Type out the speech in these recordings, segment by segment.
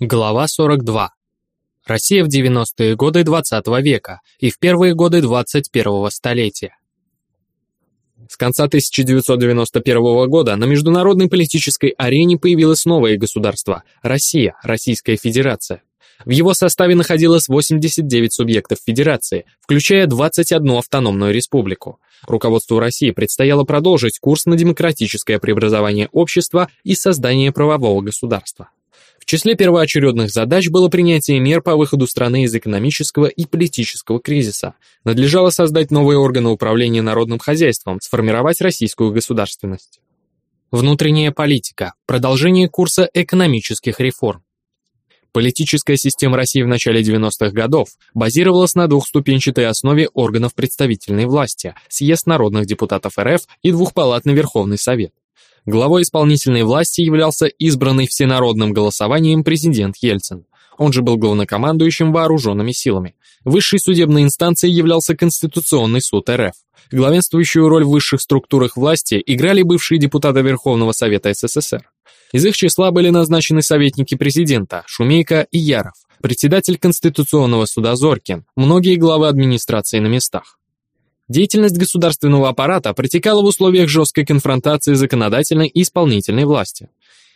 Глава 42. Россия в 90-е годы XX -го века и в первые годы 21-го столетия. С конца 1991 года на международной политической арене появилось новое государство – Россия, Российская Федерация. В его составе находилось 89 субъектов Федерации, включая 21 автономную республику. Руководству России предстояло продолжить курс на демократическое преобразование общества и создание правового государства. В числе первоочередных задач было принятие мер по выходу страны из экономического и политического кризиса. Надлежало создать новые органы управления народным хозяйством, сформировать российскую государственность. Внутренняя политика. Продолжение курса экономических реформ. Политическая система России в начале 90-х годов базировалась на двухступенчатой основе органов представительной власти – съезд народных депутатов РФ и двухпалатный Верховный Совет. Главой исполнительной власти являлся избранный всенародным голосованием президент Ельцин. Он же был главнокомандующим вооруженными силами. Высшей судебной инстанцией являлся Конституционный суд РФ. Главенствующую роль в высших структурах власти играли бывшие депутаты Верховного Совета СССР. Из их числа были назначены советники президента Шумейко и Яров, председатель Конституционного суда Зоркин, многие главы администрации на местах. Деятельность государственного аппарата протекала в условиях жесткой конфронтации законодательной и исполнительной власти.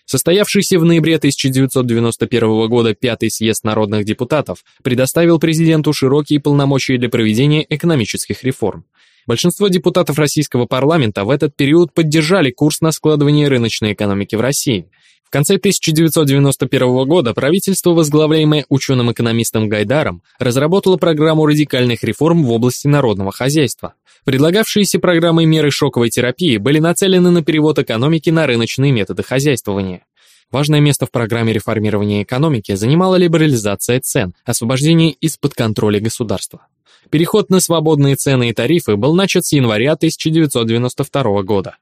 Состоявшийся в ноябре 1991 года Пятый съезд народных депутатов предоставил президенту широкие полномочия для проведения экономических реформ. Большинство депутатов российского парламента в этот период поддержали курс на складывание рыночной экономики в России, в конце 1991 года правительство, возглавляемое ученым-экономистом Гайдаром, разработало программу радикальных реформ в области народного хозяйства. Предлагавшиеся программой меры шоковой терапии были нацелены на перевод экономики на рыночные методы хозяйствования. Важное место в программе реформирования экономики занимала либерализация цен, освобождение из-под контроля государства. Переход на свободные цены и тарифы был начат с января 1992 года.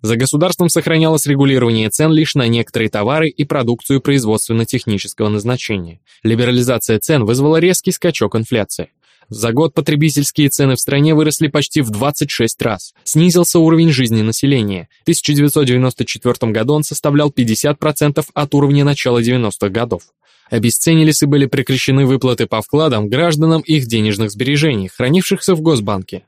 За государством сохранялось регулирование цен лишь на некоторые товары и продукцию производственно-технического назначения. Либерализация цен вызвала резкий скачок инфляции. За год потребительские цены в стране выросли почти в 26 раз. Снизился уровень жизни населения. В 1994 году он составлял 50% от уровня начала 90-х годов. Обесценились и были прекращены выплаты по вкладам гражданам их денежных сбережений, хранившихся в Госбанке.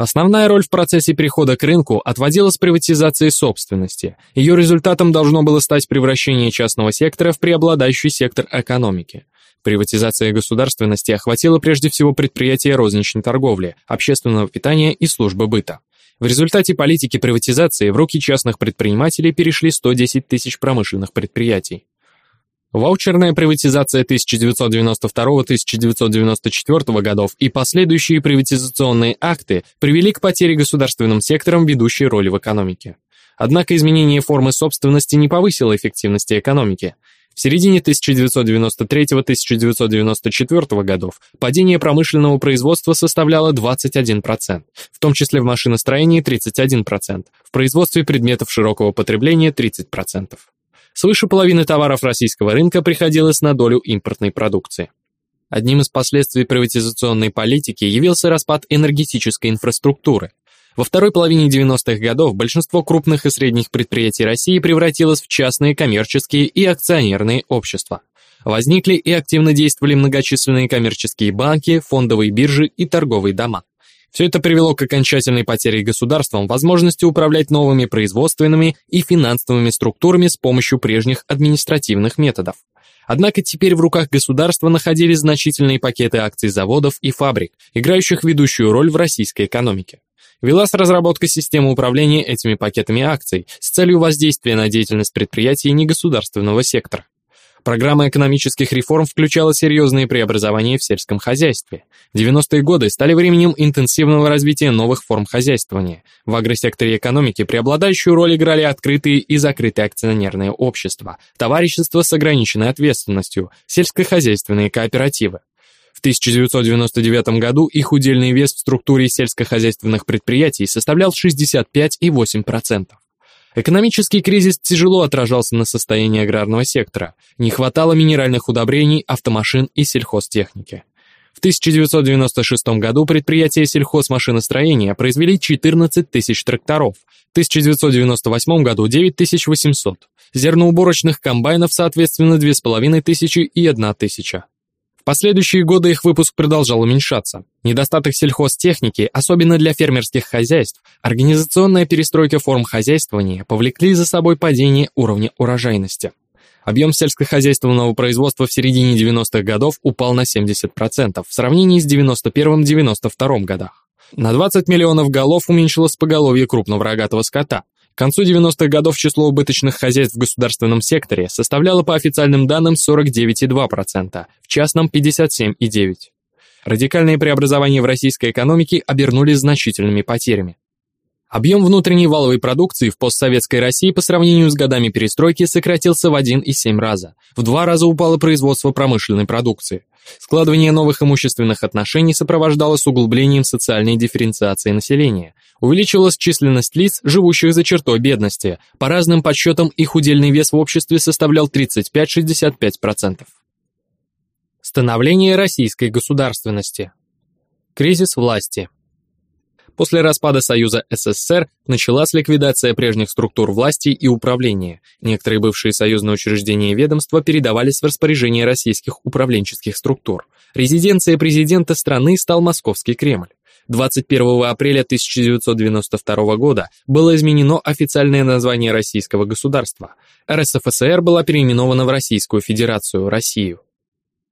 Основная роль в процессе перехода к рынку отводилась приватизации собственности. Ее результатом должно было стать превращение частного сектора в преобладающий сектор экономики. Приватизация государственности охватила прежде всего предприятия розничной торговли, общественного питания и службы быта. В результате политики приватизации в руки частных предпринимателей перешли 110 тысяч промышленных предприятий. Ваучерная приватизация 1992-1994 годов и последующие приватизационные акты привели к потере государственным сектором ведущей роли в экономике. Однако изменение формы собственности не повысило эффективности экономики. В середине 1993-1994 годов падение промышленного производства составляло 21%, в том числе в машиностроении 31%, в производстве предметов широкого потребления 30%. Свыше половины товаров российского рынка приходилось на долю импортной продукции. Одним из последствий приватизационной политики явился распад энергетической инфраструктуры. Во второй половине 90-х годов большинство крупных и средних предприятий России превратилось в частные коммерческие и акционерные общества. Возникли и активно действовали многочисленные коммерческие банки, фондовые биржи и торговые дома. Все это привело к окончательной потере государством возможности управлять новыми производственными и финансовыми структурами с помощью прежних административных методов. Однако теперь в руках государства находились значительные пакеты акций заводов и фабрик, играющих ведущую роль в российской экономике. Велась разработка системы управления этими пакетами акций с целью воздействия на деятельность предприятий негосударственного сектора. Программа экономических реформ включала серьезные преобразования в сельском хозяйстве. 90-е годы стали временем интенсивного развития новых форм хозяйствования. В агросекторе экономики преобладающую роль играли открытые и закрытые акционерные общества, товарищества с ограниченной ответственностью, сельскохозяйственные кооперативы. В 1999 году их удельный вес в структуре сельскохозяйственных предприятий составлял 65,8%. Экономический кризис тяжело отражался на состоянии аграрного сектора. Не хватало минеральных удобрений, автомашин и сельхозтехники. В 1996 году предприятия сельхозмашиностроения произвели 14 тысяч тракторов, в 1998 году 9800, зерноуборочных комбайнов, соответственно, 2500 и 1000. Последующие годы их выпуск продолжал уменьшаться. Недостаток сельхозтехники, особенно для фермерских хозяйств, организационная перестройка форм хозяйствования повлекли за собой падение уровня урожайности. Объем сельскохозяйственного производства в середине 90-х годов упал на 70% в сравнении с 91-92 годах. На 20 миллионов голов уменьшилось поголовье крупного рогатого скота. К концу 90-х годов число убыточных хозяйств в государственном секторе составляло по официальным данным 49,2%, в частном 57,9%. Радикальные преобразования в российской экономике обернулись значительными потерями. Объем внутренней валовой продукции в постсоветской России по сравнению с годами перестройки сократился в 1,7 раза. В два раза упало производство промышленной продукции. Складывание новых имущественных отношений сопровождалось углублением социальной дифференциации населения. Увеличивалась численность лиц, живущих за чертой бедности. По разным подсчетам их удельный вес в обществе составлял 35-65%. Становление российской государственности. Кризис власти. После распада Союза СССР началась ликвидация прежних структур власти и управления. Некоторые бывшие союзные учреждения и ведомства передавались в распоряжение российских управленческих структур. Резиденцией президента страны стал Московский Кремль. 21 апреля 1992 года было изменено официальное название российского государства. РСФСР была переименована в Российскую Федерацию, Россию.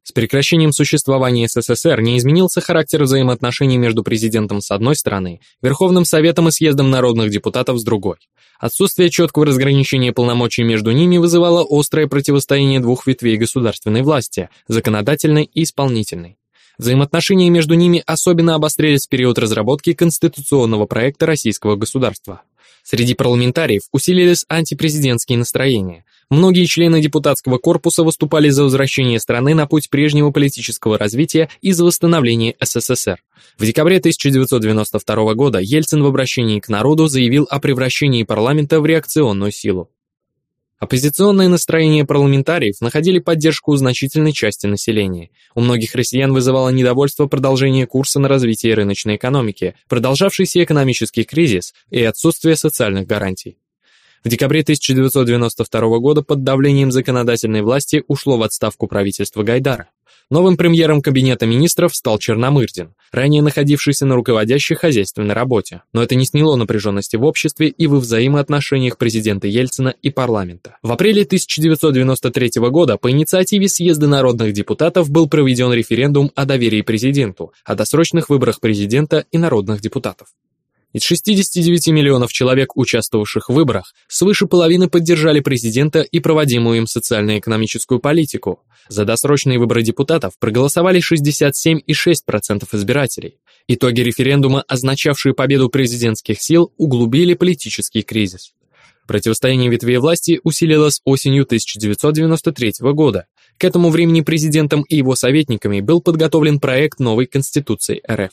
С прекращением существования СССР не изменился характер взаимоотношений между президентом с одной стороны, Верховным Советом и съездом народных депутатов с другой. Отсутствие четкого разграничения полномочий между ними вызывало острое противостояние двух ветвей государственной власти – законодательной и исполнительной. Взаимоотношения между ними особенно обострились в период разработки конституционного проекта российского государства. Среди парламентариев усилились антипрезидентские настроения. Многие члены депутатского корпуса выступали за возвращение страны на путь прежнего политического развития и за восстановление СССР. В декабре 1992 года Ельцин в обращении к народу заявил о превращении парламента в реакционную силу. Оппозиционные настроения парламентариев находили поддержку у значительной части населения. У многих россиян вызывало недовольство продолжение курса на развитие рыночной экономики, продолжавшийся экономический кризис и отсутствие социальных гарантий. В декабре 1992 года под давлением законодательной власти ушло в отставку правительство Гайдара. Новым премьером Кабинета министров стал Черномырдин, ранее находившийся на руководящей хозяйственной работе. Но это не сняло напряженности в обществе и во взаимоотношениях президента Ельцина и парламента. В апреле 1993 года по инициативе съезда народных депутатов был проведен референдум о доверии президенту, о досрочных выборах президента и народных депутатов. Из 69 миллионов человек, участвовавших в выборах, свыше половины поддержали президента и проводимую им социально-экономическую политику. За досрочные выборы депутатов проголосовали 67,6% избирателей. Итоги референдума, означавшие победу президентских сил, углубили политический кризис. Противостояние ветвей власти усилилось осенью 1993 года. К этому времени президентом и его советниками был подготовлен проект новой Конституции РФ.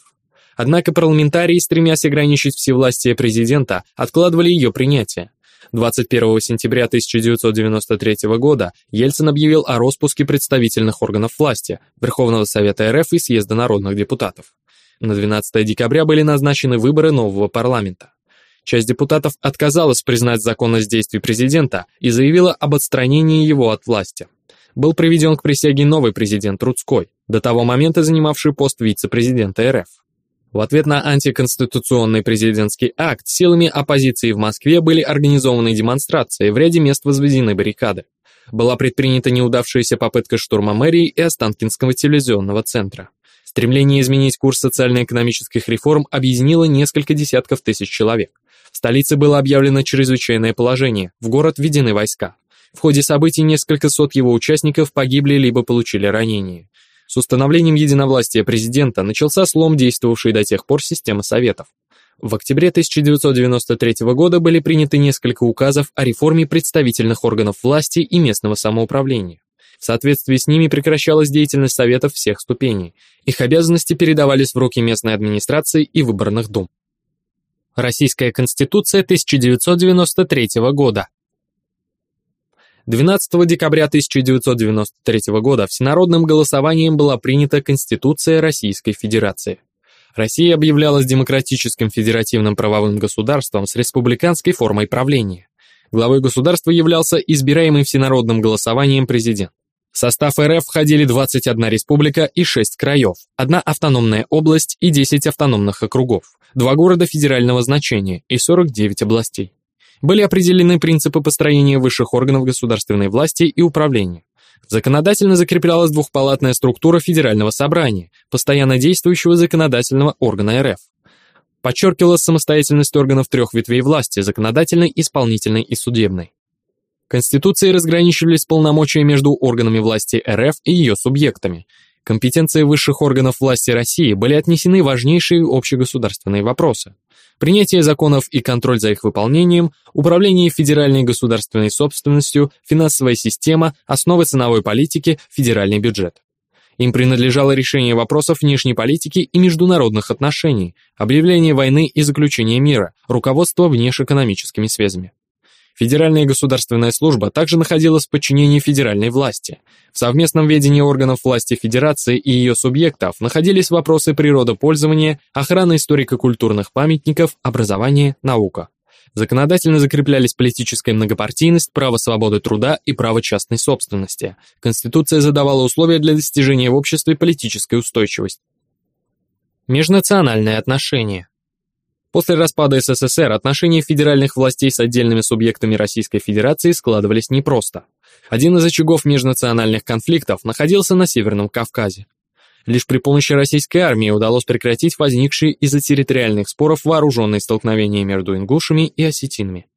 Однако парламентарии, стремясь ограничить всевластие президента, откладывали ее принятие. 21 сентября 1993 года Ельцин объявил о распуске представительных органов власти, Верховного Совета РФ и Съезда народных депутатов. На 12 декабря были назначены выборы нового парламента. Часть депутатов отказалась признать законность действий президента и заявила об отстранении его от власти. Был приведен к присяге новый президент Рудской, до того момента занимавший пост вице-президента РФ. В ответ на антиконституционный президентский акт силами оппозиции в Москве были организованы демонстрации, в ряде мест возведены баррикады. Была предпринята неудавшаяся попытка штурма мэрии и Останкинского телевизионного центра. Стремление изменить курс социально-экономических реформ объединило несколько десятков тысяч человек. В столице было объявлено чрезвычайное положение, в город введены войска. В ходе событий несколько сот его участников погибли либо получили ранения. С установлением единовластия президента начался слом действовавшей до тех пор системы советов. В октябре 1993 года были приняты несколько указов о реформе представительных органов власти и местного самоуправления. В соответствии с ними прекращалась деятельность советов всех ступеней. Их обязанности передавались в руки местной администрации и выборных дум. Российская Конституция 1993 года. 12 декабря 1993 года всенародным голосованием была принята Конституция Российской Федерации. Россия объявлялась демократическим федеративным правовым государством с республиканской формой правления. Главой государства являлся избираемый всенародным голосованием президент. В состав РФ входили 21 республика и 6 краев, одна автономная область и 10 автономных округов, два города федерального значения и 49 областей. Были определены принципы построения высших органов государственной власти и управления. Законодательно закреплялась двухпалатная структура Федерального собрания, постоянно действующего законодательного органа РФ. Подчеркивалась самостоятельность органов трех ветвей власти – законодательной, исполнительной и судебной. Конституцией разграничивались полномочия между органами власти РФ и ее субъектами. Компетенции высших органов власти России были отнесены важнейшие общегосударственные вопросы. Принятие законов и контроль за их выполнением, управление федеральной государственной собственностью, финансовая система, основы ценовой политики, федеральный бюджет. Им принадлежало решение вопросов внешней политики и международных отношений, объявление войны и заключение мира, руководство внешэкономическими связями. Федеральная государственная служба также находилась в подчинении федеральной власти. В совместном ведении органов власти Федерации и ее субъектов находились вопросы природопользования, охраны историко-культурных памятников, образования, наука. Законодательно закреплялись политическая многопартийность, право свободы труда и право частной собственности. Конституция задавала условия для достижения в обществе политической устойчивости. Межнациональные отношения. После распада СССР отношения федеральных властей с отдельными субъектами Российской Федерации складывались непросто. Один из очагов межнациональных конфликтов находился на Северном Кавказе. Лишь при помощи российской армии удалось прекратить возникшие из-за территориальных споров вооруженные столкновения между ингушами и осетинами.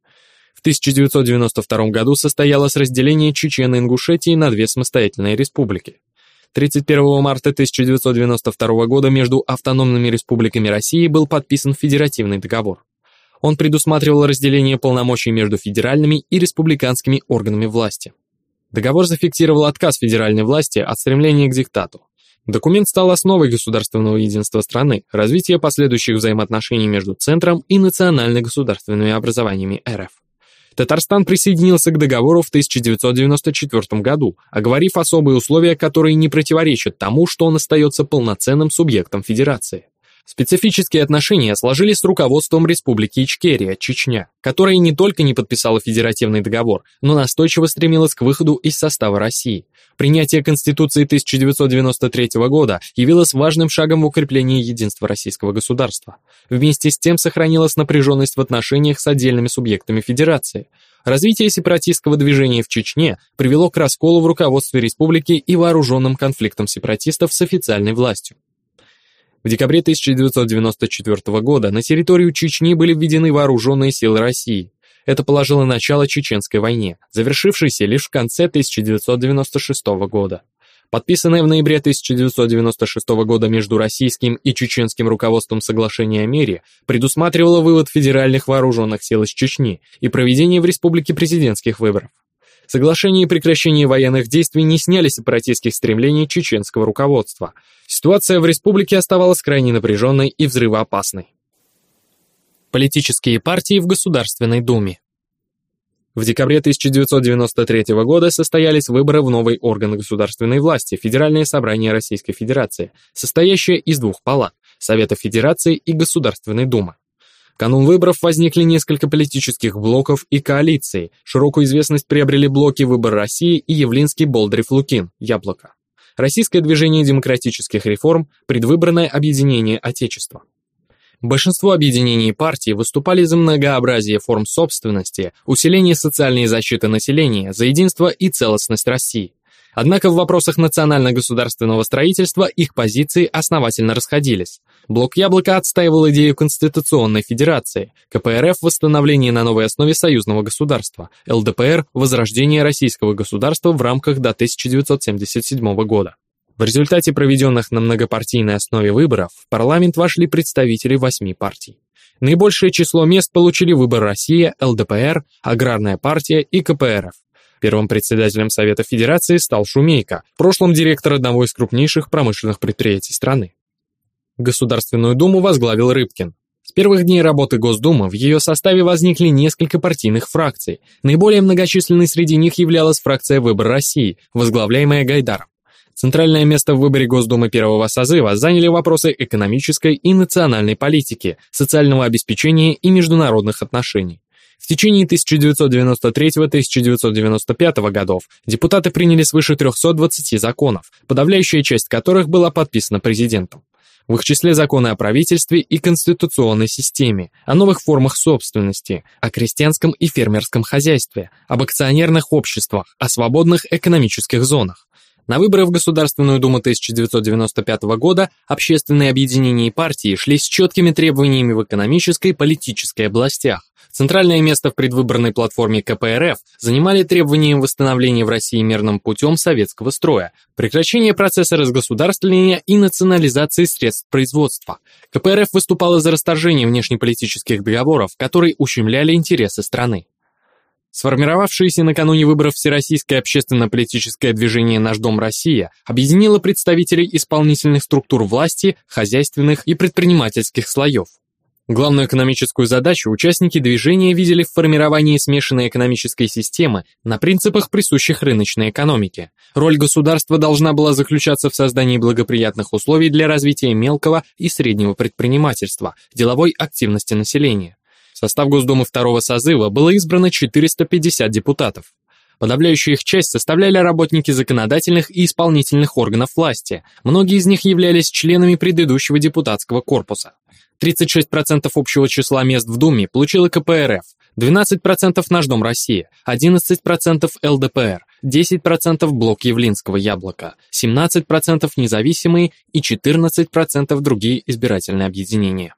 В 1992 году состоялось разделение Чечено-Ингушетии на две самостоятельные республики. 31 марта 1992 года между автономными республиками России был подписан федеративный договор. Он предусматривал разделение полномочий между федеральными и республиканскими органами власти. Договор зафиксировал отказ федеральной власти от стремления к диктату. Документ стал основой государственного единства страны, развития последующих взаимоотношений между центром и национально-государственными образованиями РФ. Татарстан присоединился к договору в 1994 году, оговорив особые условия, которые не противоречат тому, что он остается полноценным субъектом Федерации. Специфические отношения сложились с руководством Республики Ичкерия, Чечня, которая не только не подписала федеративный договор, но настойчиво стремилась к выходу из состава России. Принятие Конституции 1993 года явилось важным шагом в укреплении единства российского государства. Вместе с тем сохранилась напряженность в отношениях с отдельными субъектами Федерации. Развитие сепаратистского движения в Чечне привело к расколу в руководстве республики и вооруженным конфликтам сепаратистов с официальной властью. В декабре 1994 года на территорию Чечни были введены вооруженные силы России. Это положило начало Чеченской войне, завершившейся лишь в конце 1996 года. Подписанное в ноябре 1996 года между российским и чеченским руководством соглашение о мире предусматривало вывод федеральных вооруженных сил из Чечни и проведение в республике президентских выборов. Соглашение и прекращение военных действий не сняли сепаратистских стремлений чеченского руководства. Ситуация в республике оставалась крайне напряженной и взрывоопасной. Политические партии в Государственной Думе в декабре 1993 года состоялись выборы в новый орган государственной власти Федеральное собрание Российской Федерации, состоящее из двух палат – Совета Федерации и Государственной Думы канун выборов возникли несколько политических блоков и коалиций. Широкую известность приобрели блоки «Выбор России» и Явлинский Болдырев-Лукин «Яблоко». Российское движение демократических реформ, предвыборное объединение Отечества. Большинство объединений партий выступали за многообразие форм собственности, усиление социальной защиты населения, за единство и целостность России. Однако в вопросах национально-государственного строительства их позиции основательно расходились. Блок Яблока отстаивал идею Конституционной Федерации, КПРФ – восстановление на новой основе союзного государства, ЛДПР – возрождение российского государства в рамках до 1977 года. В результате проведенных на многопартийной основе выборов в парламент вошли представители восьми партий. Наибольшее число мест получили Выбор Россия, ЛДПР, Аграрная партия и КПРФ. Первым председателем Совета Федерации стал Шумейко, в прошлом директор одного из крупнейших промышленных предприятий страны. Государственную Думу возглавил Рыбкин. С первых дней работы Госдумы в ее составе возникли несколько партийных фракций. Наиболее многочисленной среди них являлась фракция «Выбор России», возглавляемая Гайдаром. Центральное место в выборе Госдумы первого созыва заняли вопросы экономической и национальной политики, социального обеспечения и международных отношений. В течение 1993-1995 годов депутаты приняли свыше 320 законов, подавляющая часть которых была подписана президентом. В их числе законы о правительстве и конституционной системе, о новых формах собственности, о крестьянском и фермерском хозяйстве, об акционерных обществах, о свободных экономических зонах. На выборы в Государственную Думу 1995 года общественные объединения и партии шли с четкими требованиями в экономической и политической областях. Центральное место в предвыборной платформе КПРФ занимали требования восстановления в России мирным путем советского строя, прекращение процесса разгосударствления и национализации средств производства. КПРФ выступала за расторжение внешнеполитических договоров, которые ущемляли интересы страны. Сформировавшееся накануне выборов Всероссийское общественно-политическое движение «Наш дом Россия» объединило представителей исполнительных структур власти, хозяйственных и предпринимательских слоев. Главную экономическую задачу участники движения видели в формировании смешанной экономической системы на принципах, присущих рыночной экономике. Роль государства должна была заключаться в создании благоприятных условий для развития мелкого и среднего предпринимательства, деловой активности населения. В состав Госдумы второго созыва было избрано 450 депутатов. Подавляющую их часть составляли работники законодательных и исполнительных органов власти. Многие из них являлись членами предыдущего депутатского корпуса. 36% общего числа мест в Думе получила КПРФ, 12% Наш Дом России, 11% ЛДПР, 10% Блок Явлинского Яблока, 17% независимые и 14% другие избирательные объединения.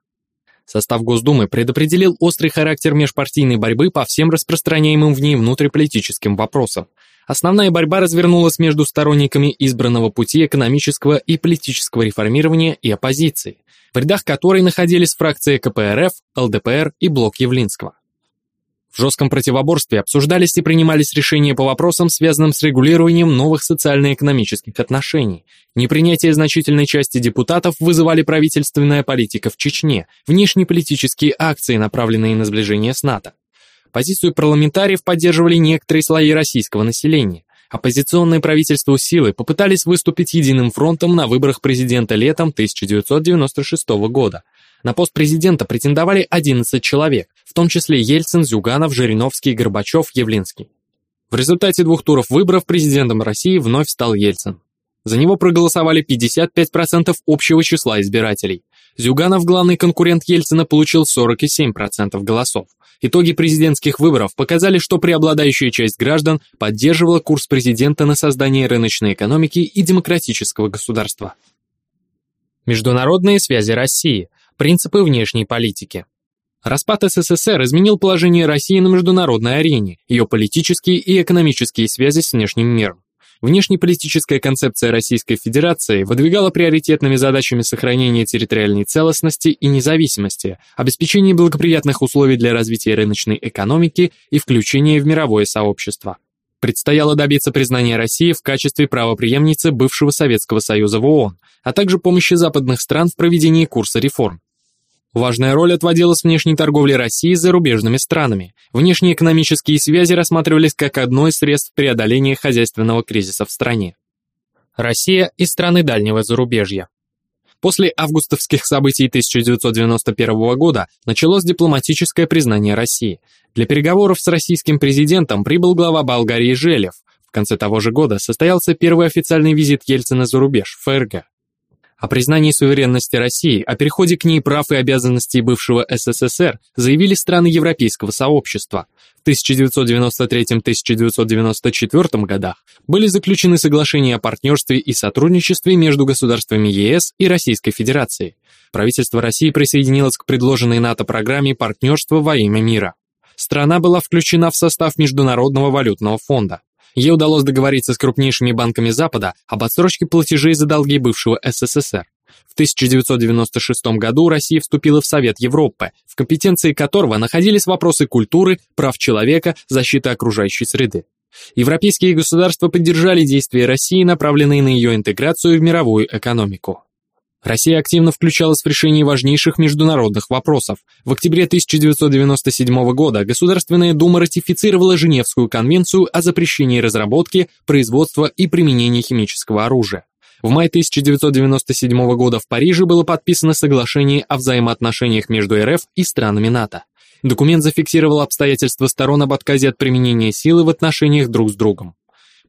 Состав Госдумы предопределил острый характер межпартийной борьбы по всем распространяемым в ней внутриполитическим вопросам. Основная борьба развернулась между сторонниками избранного пути экономического и политического реформирования и оппозицией, в рядах которой находились фракции КПРФ, ЛДПР и Блок Явлинского. В жестком противоборстве обсуждались и принимались решения по вопросам, связанным с регулированием новых социально-экономических отношений. Непринятие значительной части депутатов вызывали правительственная политика в Чечне, внешнеполитические акции, направленные на сближение с НАТО. Позицию парламентариев поддерживали некоторые слои российского населения. Оппозиционные правительству силы попытались выступить единым фронтом на выборах президента летом 1996 года. На пост президента претендовали 11 человек, в том числе Ельцин, Зюганов, Жириновский, Горбачев, Явлинский. В результате двух туров выборов президентом России вновь стал Ельцин. За него проголосовали 55% общего числа избирателей. Зюганов, главный конкурент Ельцина, получил 47% голосов. Итоги президентских выборов показали, что преобладающая часть граждан поддерживала курс президента на создание рыночной экономики и демократического государства. Международные связи России. Принципы внешней политики. Распад СССР изменил положение России на международной арене, ее политические и экономические связи с внешним миром. Внешнеполитическая концепция Российской Федерации выдвигала приоритетными задачами сохранения территориальной целостности и независимости, обеспечение благоприятных условий для развития рыночной экономики и включения в мировое сообщество. Предстояло добиться признания России в качестве правопреемницы бывшего Советского Союза в ООН, а также помощи западных стран в проведении курса реформ. Важная роль отводилась внешней торговле России с зарубежными странами. Внешние экономические связи рассматривались как одно из средств преодоления хозяйственного кризиса в стране. Россия и страны дальнего зарубежья. После августовских событий 1991 года началось дипломатическое признание России. Для переговоров с российским президентом прибыл глава Болгарии Желев. В конце того же года состоялся первый официальный визит Ельцина за рубеж, ФРГ. О признании суверенности России, о переходе к ней прав и обязанностей бывшего СССР заявили страны Европейского сообщества. В 1993-1994 годах были заключены соглашения о партнерстве и сотрудничестве между государствами ЕС и Российской Федерацией. Правительство России присоединилось к предложенной НАТО программе партнерства во имя мира. Страна была включена в состав Международного валютного фонда. Ей удалось договориться с крупнейшими банками Запада об отсрочке платежей за долги бывшего СССР. В 1996 году Россия вступила в Совет Европы, в компетенции которого находились вопросы культуры, прав человека, защиты окружающей среды. Европейские государства поддержали действия России, направленные на ее интеграцию в мировую экономику. Россия активно включалась в решение важнейших международных вопросов. В октябре 1997 года Государственная Дума ратифицировала Женевскую конвенцию о запрещении разработки, производства и применения химического оружия. В мае 1997 года в Париже было подписано соглашение о взаимоотношениях между РФ и странами НАТО. Документ зафиксировал обстоятельства сторон об отказе от применения силы в отношениях друг с другом.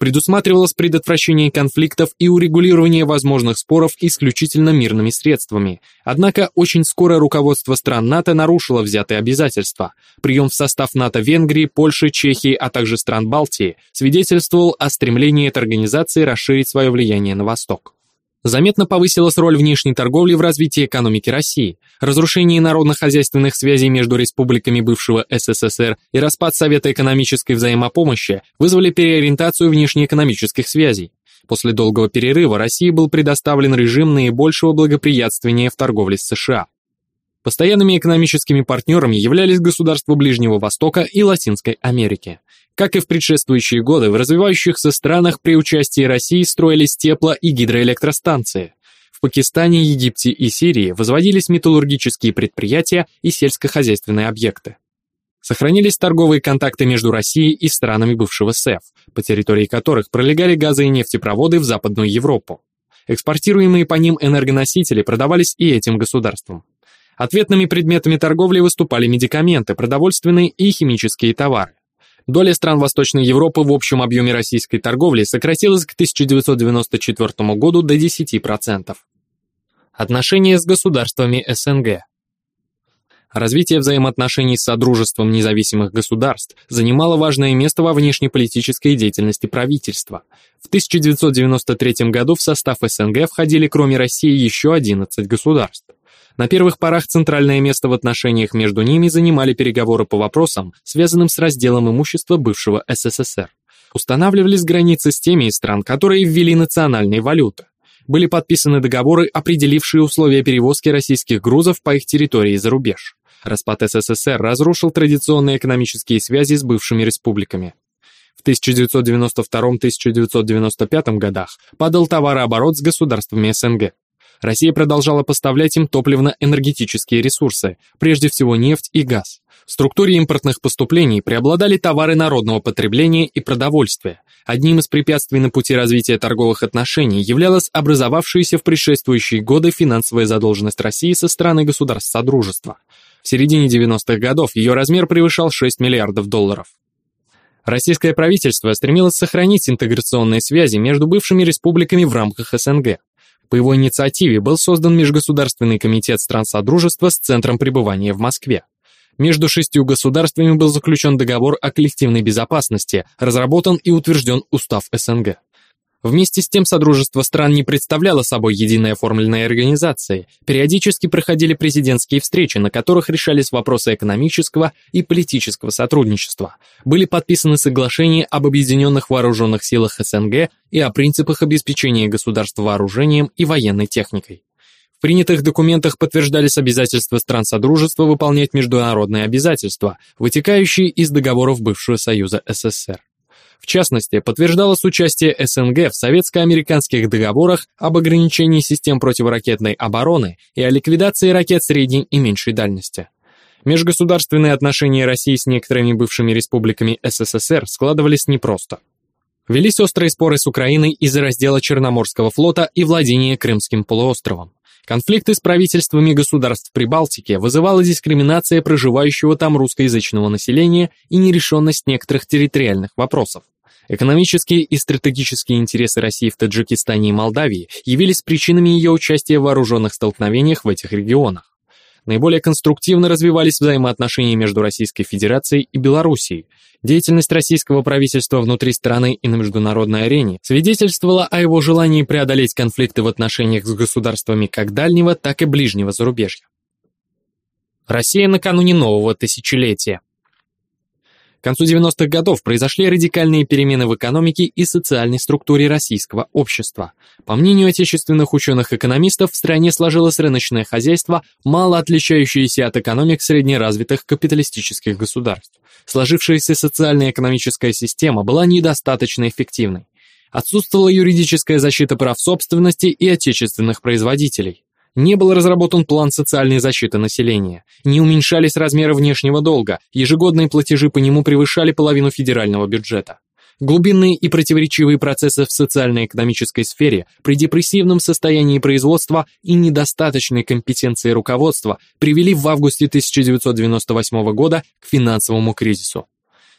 Предусматривалось предотвращение конфликтов и урегулирование возможных споров исключительно мирными средствами. Однако очень скоро руководство стран НАТО нарушило взятые обязательства. Прием в состав НАТО Венгрии, Польши, Чехии, а также стран Балтии свидетельствовал о стремлении этой организации расширить свое влияние на Восток. Заметно повысилась роль внешней торговли в развитии экономики России. Разрушение народно-хозяйственных связей между республиками бывшего СССР и распад Совета экономической взаимопомощи вызвали переориентацию внешнеэкономических связей. После долгого перерыва России был предоставлен режим наибольшего благоприятствования в торговле с США. Постоянными экономическими партнерами являлись государства Ближнего Востока и Латинской Америки. Как и в предшествующие годы, в развивающихся странах при участии России строились тепло- и гидроэлектростанции. В Пакистане, Египте и Сирии возводились металлургические предприятия и сельскохозяйственные объекты. Сохранились торговые контакты между Россией и странами бывшего СЭФ, по территории которых пролегали газы и нефтепроводы в Западную Европу. Экспортируемые по ним энергоносители продавались и этим государствам. Ответными предметами торговли выступали медикаменты, продовольственные и химические товары. Доля стран Восточной Европы в общем объеме российской торговли сократилась к 1994 году до 10%. Отношения с государствами СНГ Развитие взаимоотношений с Содружеством независимых государств занимало важное место во внешнеполитической деятельности правительства. В 1993 году в состав СНГ входили кроме России еще 11 государств. На первых порах центральное место в отношениях между ними занимали переговоры по вопросам, связанным с разделом имущества бывшего СССР. Устанавливались границы с теми из стран, которые ввели национальные валюты. Были подписаны договоры, определившие условия перевозки российских грузов по их территории за рубеж. Распад СССР разрушил традиционные экономические связи с бывшими республиками. В 1992-1995 годах падал товарооборот с государствами СНГ. Россия продолжала поставлять им топливно-энергетические ресурсы, прежде всего нефть и газ. В структуре импортных поступлений преобладали товары народного потребления и продовольствия. Одним из препятствий на пути развития торговых отношений являлась образовавшаяся в предшествующие годы финансовая задолженность России со стороны государств Содружества. В середине 90-х годов ее размер превышал 6 миллиардов долларов. Российское правительство стремилось сохранить интеграционные связи между бывшими республиками в рамках СНГ. По его инициативе был создан Межгосударственный комитет стран Содружества с центром пребывания в Москве. Между шестью государствами был заключен договор о коллективной безопасности, разработан и утвержден Устав СНГ. Вместе с тем Содружество стран не представляло собой единой оформленной организации. Периодически проходили президентские встречи, на которых решались вопросы экономического и политического сотрудничества. Были подписаны соглашения об объединенных вооруженных силах СНГ и о принципах обеспечения государства вооружением и военной техникой. В принятых документах подтверждались обязательства стран Содружества выполнять международные обязательства, вытекающие из договоров бывшего Союза СССР. В частности, подтверждалось участие СНГ в советско-американских договорах об ограничении систем противоракетной обороны и о ликвидации ракет средней и меньшей дальности. Межгосударственные отношения России с некоторыми бывшими республиками СССР складывались непросто. Велись острые споры с Украиной из-за раздела Черноморского флота и владения Крымским полуостровом. Конфликты с правительствами государств Прибалтики вызывала дискриминация проживающего там русскоязычного населения и нерешенность некоторых территориальных вопросов. Экономические и стратегические интересы России в Таджикистане и Молдавии явились причинами ее участия в вооруженных столкновениях в этих регионах. Наиболее конструктивно развивались взаимоотношения между Российской Федерацией и Белоруссией. Деятельность российского правительства внутри страны и на международной арене свидетельствовала о его желании преодолеть конфликты в отношениях с государствами как дальнего, так и ближнего зарубежья. Россия накануне нового тысячелетия. К концу 90-х годов произошли радикальные перемены в экономике и социальной структуре российского общества. По мнению отечественных ученых-экономистов, в стране сложилось рыночное хозяйство, мало отличающееся от экономик среднеразвитых капиталистических государств. Сложившаяся социально-экономическая система была недостаточно эффективной. Отсутствовала юридическая защита прав собственности и отечественных производителей. Не был разработан план социальной защиты населения. Не уменьшались размеры внешнего долга, ежегодные платежи по нему превышали половину федерального бюджета. Глубинные и противоречивые процессы в социально-экономической сфере при депрессивном состоянии производства и недостаточной компетенции руководства привели в августе 1998 года к финансовому кризису.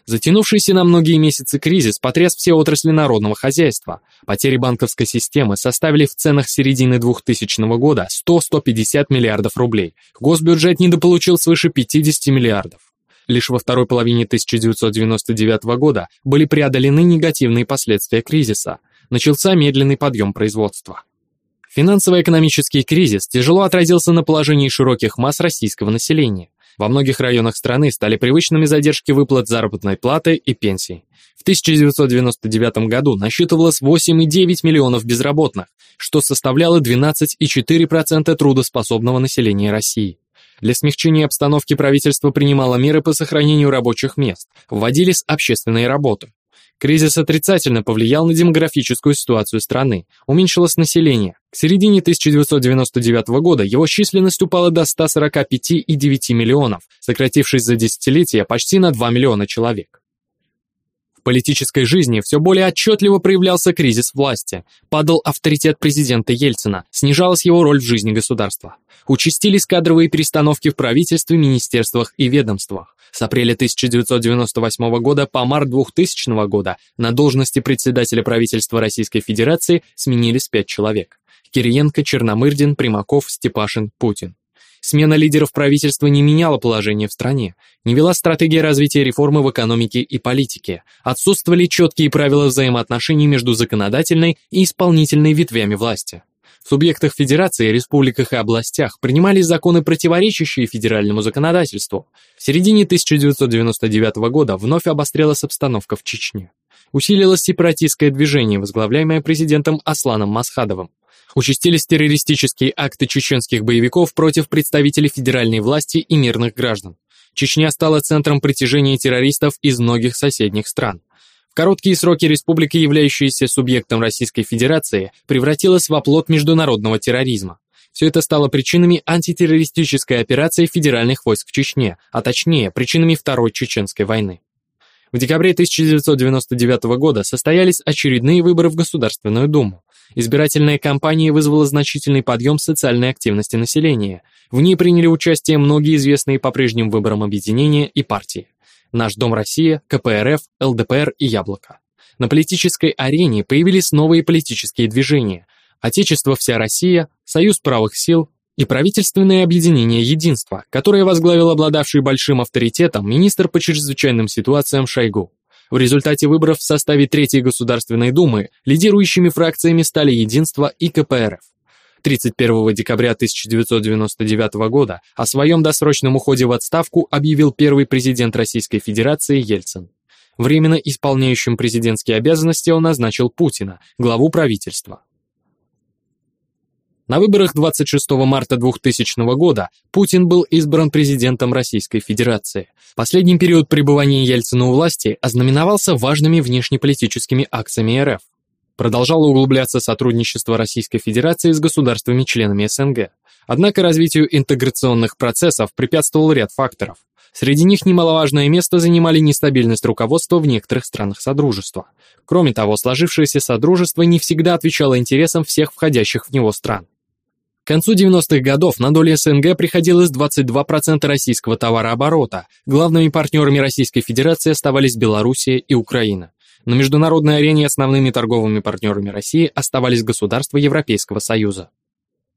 Затянувшийся на многие месяцы кризис потряс все отрасли народного хозяйства. Потери банковской системы составили в ценах середины 2000 года 100-150 миллиардов рублей. Госбюджет недополучил свыше 50 миллиардов. Лишь во второй половине 1999 года были преодолены негативные последствия кризиса. Начался медленный подъем производства. Финансово-экономический кризис тяжело отразился на положении широких масс российского населения. Во многих районах страны стали привычными задержки выплат заработной платы и пенсий. В 1999 году насчитывалось 8,9 миллионов безработных, что составляло 12,4% трудоспособного населения России. Для смягчения обстановки правительство принимало меры по сохранению рабочих мест, вводились общественные работы. Кризис отрицательно повлиял на демографическую ситуацию страны, уменьшилось население. К середине 1999 года его численность упала до 145,9 миллионов, сократившись за десятилетие почти на 2 миллиона человек. Политической жизни все более отчетливо проявлялся кризис власти, падал авторитет президента Ельцина, снижалась его роль в жизни государства. Участились кадровые перестановки в правительстве, министерствах и ведомствах. С апреля 1998 года по март 2000 года на должности председателя правительства Российской Федерации сменились пять человек. Кириенко, Черномырдин, Примаков, Степашин, Путин. Смена лидеров правительства не меняла положение в стране, не вела стратегия развития реформы в экономике и политике, отсутствовали четкие правила взаимоотношений между законодательной и исполнительной ветвями власти. В субъектах федерации, республиках и областях принимались законы, противоречащие федеральному законодательству. В середине 1999 года вновь обострялась обстановка в Чечне. Усилилось сепаратистское движение, возглавляемое президентом Асланом Масхадовым. Участились террористические акты чеченских боевиков против представителей федеральной власти и мирных граждан. Чечня стала центром притяжения террористов из многих соседних стран. В короткие сроки республика, являющаяся субъектом Российской Федерации, превратилась в оплот международного терроризма. Все это стало причинами антитеррористической операции федеральных войск в Чечне, а точнее, причинами Второй Чеченской войны. В декабре 1999 года состоялись очередные выборы в Государственную Думу. Избирательная кампания вызвала значительный подъем социальной активности населения. В ней приняли участие многие известные по прежним выборам объединения и партии. Наш Дом Россия, КПРФ, ЛДПР и Яблоко. На политической арене появились новые политические движения. Отечество «Вся Россия», Союз правых сил и правительственное объединение «Единство», которое возглавил обладавший большим авторитетом министр по чрезвычайным ситуациям Шойгу. В результате выборов в составе Третьей Государственной Думы лидирующими фракциями стали Единство и КПРФ. 31 декабря 1999 года о своем досрочном уходе в отставку объявил первый президент Российской Федерации Ельцин. Временно исполняющим президентские обязанности он назначил Путина, главу правительства. На выборах 26 марта 2000 года Путин был избран президентом Российской Федерации. Последний период пребывания Ельцина у власти ознаменовался важными внешнеполитическими акциями РФ. Продолжало углубляться сотрудничество Российской Федерации с государствами-членами СНГ. Однако развитию интеграционных процессов препятствовал ряд факторов. Среди них немаловажное место занимали нестабильность руководства в некоторых странах Содружества. Кроме того, сложившееся Содружество не всегда отвечало интересам всех входящих в него стран. Концу 90-х годов на долю СНГ приходилось 22% российского товарооборота. Главными партнерами Российской Федерации оставались Белоруссия и Украина. На международной арене основными торговыми партнерами России оставались государства Европейского Союза.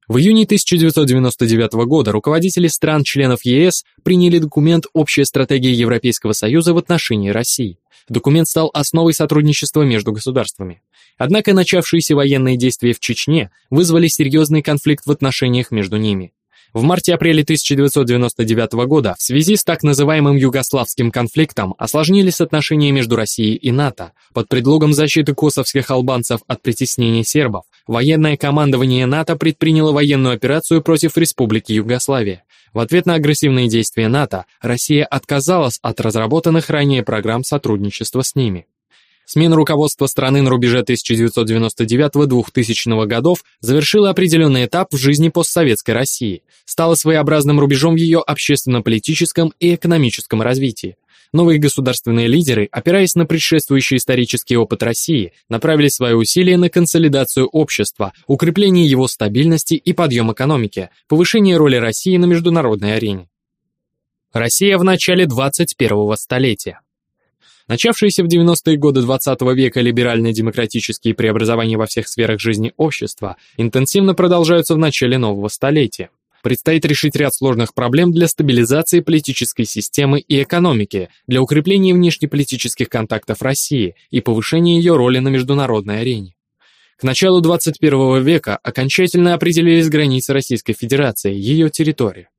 В июне 1999 года руководители стран-членов ЕС приняли документ «Общая стратегия Европейского Союза в отношении России». Документ стал основой сотрудничества между государствами. Однако начавшиеся военные действия в Чечне вызвали серьезный конфликт в отношениях между ними. В марте-апреле 1999 года в связи с так называемым югославским конфликтом осложнились отношения между Россией и НАТО. Под предлогом защиты косовских албанцев от притеснения сербов, военное командование НАТО предприняло военную операцию против Республики Югославия. В ответ на агрессивные действия НАТО Россия отказалась от разработанных ранее программ сотрудничества с ними. Смена руководства страны на рубеже 1999-2000 годов завершила определенный этап в жизни постсоветской России, стала своеобразным рубежом в ее общественно-политическом и экономическом развитии. Новые государственные лидеры, опираясь на предшествующий исторический опыт России, направили свои усилия на консолидацию общества, укрепление его стабильности и подъем экономики, повышение роли России на международной арене. Россия в начале 21-го столетия. Начавшиеся в 90-е годы 20 -го века либеральные демократические преобразования во всех сферах жизни общества интенсивно продолжаются в начале нового столетия. Предстоит решить ряд сложных проблем для стабилизации политической системы и экономики, для укрепления внешнеполитических контактов России и повышения ее роли на международной арене. К началу 21 века окончательно определились границы Российской Федерации, ее территория.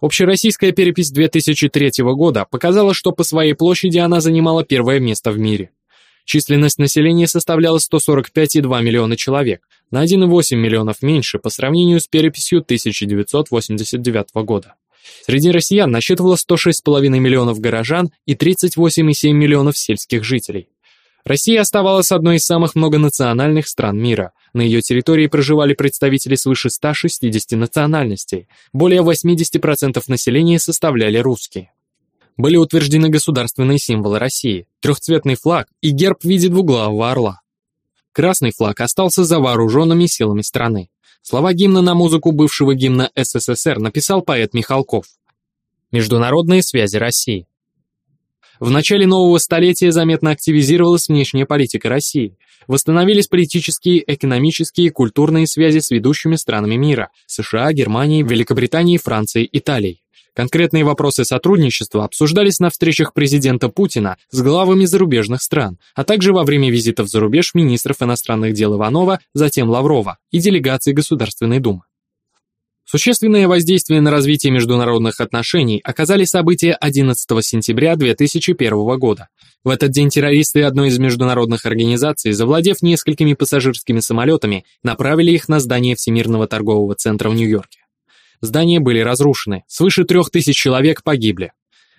Общероссийская перепись 2003 года показала, что по своей площади она занимала первое место в мире. Численность населения составляла 145,2 миллиона человек, на 1,8 миллионов меньше по сравнению с переписью 1989 года. Среди россиян насчитывало 106,5 миллионов горожан и 38,7 миллионов сельских жителей. Россия оставалась одной из самых многонациональных стран мира. На ее территории проживали представители свыше 160 национальностей. Более 80% населения составляли русские. Были утверждены государственные символы России, трехцветный флаг и герб в виде двуглавого орла. Красный флаг остался за вооруженными силами страны. Слова гимна на музыку бывшего гимна СССР написал поэт Михалков. Международные связи России. В начале нового столетия заметно активизировалась внешняя политика России. Восстановились политические, экономические и культурные связи с ведущими странами мира – США, Германией, Великобританией, Францией, Италией. Конкретные вопросы сотрудничества обсуждались на встречах президента Путина с главами зарубежных стран, а также во время визитов за рубеж министров иностранных дел Иванова, затем Лаврова и делегации Государственной Думы. Существенное воздействие на развитие международных отношений оказали события 11 сентября 2001 года. В этот день террористы одной из международных организаций, завладев несколькими пассажирскими самолетами, направили их на здание Всемирного торгового центра в Нью-Йорке. Здания были разрушены, свыше трех тысяч человек погибли.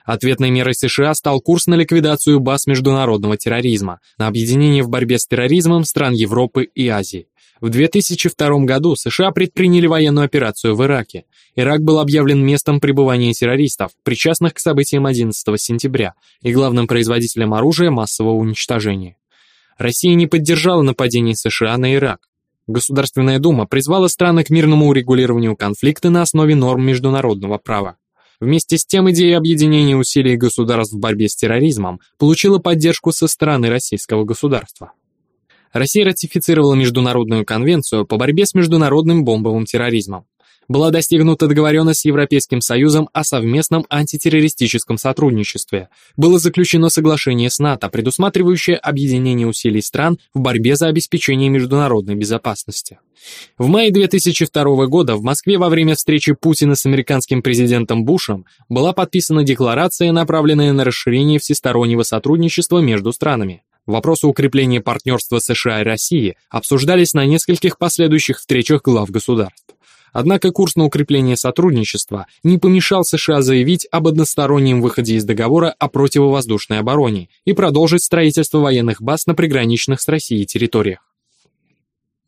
Ответной мерой США стал курс на ликвидацию баз международного терроризма, на объединение в борьбе с терроризмом стран Европы и Азии. В 2002 году США предприняли военную операцию в Ираке. Ирак был объявлен местом пребывания террористов, причастных к событиям 11 сентября, и главным производителем оружия массового уничтожения. Россия не поддержала нападение США на Ирак. Государственная Дума призвала страны к мирному урегулированию конфликта на основе норм международного права. Вместе с тем идея объединения усилий государств в борьбе с терроризмом получила поддержку со стороны российского государства. Россия ратифицировала Международную конвенцию по борьбе с международным бомбовым терроризмом. Была достигнута договоренность с Европейским Союзом о совместном антитеррористическом сотрудничестве. Было заключено соглашение с НАТО, предусматривающее объединение усилий стран в борьбе за обеспечение международной безопасности. В мае 2002 года в Москве во время встречи Путина с американским президентом Бушем была подписана декларация, направленная на расширение всестороннего сотрудничества между странами. Вопросы укрепления партнерства США и России обсуждались на нескольких последующих встречах глав государств. Однако курс на укрепление сотрудничества не помешал США заявить об одностороннем выходе из договора о противовоздушной обороне и продолжить строительство военных баз на приграничных с Россией территориях.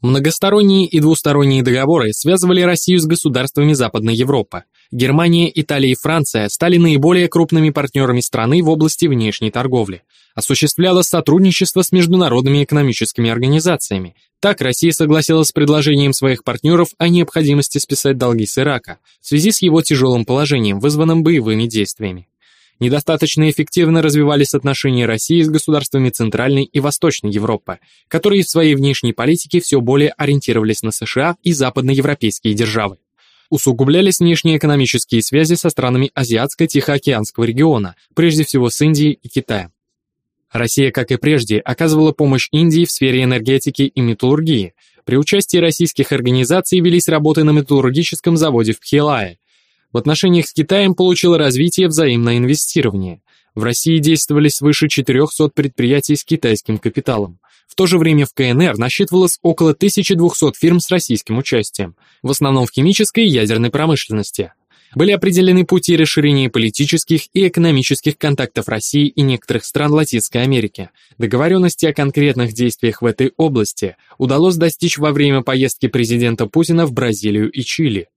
Многосторонние и двусторонние договоры связывали Россию с государствами Западной Европы. Германия, Италия и Франция стали наиболее крупными партнерами страны в области внешней торговли. Осуществлялось сотрудничество с международными экономическими организациями. Так Россия согласилась с предложением своих партнеров о необходимости списать долги с Ирака в связи с его тяжелым положением, вызванным боевыми действиями. Недостаточно эффективно развивались отношения России с государствами Центральной и Восточной Европы, которые в своей внешней политике все более ориентировались на США и западноевропейские державы. Усугублялись внешние экономические связи со странами Азиатско-Тихоокеанского региона, прежде всего с Индией и Китаем. Россия, как и прежде, оказывала помощь Индии в сфере энергетики и металлургии. При участии российских организаций велись работы на металлургическом заводе в Пхелае, в отношениях с Китаем получило развитие взаимное инвестирование. В России действовали свыше 400 предприятий с китайским капиталом. В то же время в КНР насчитывалось около 1200 фирм с российским участием, в основном в химической и ядерной промышленности. Были определены пути расширения политических и экономических контактов России и некоторых стран Латинской Америки. Договоренности о конкретных действиях в этой области удалось достичь во время поездки президента Путина в Бразилию и Чили.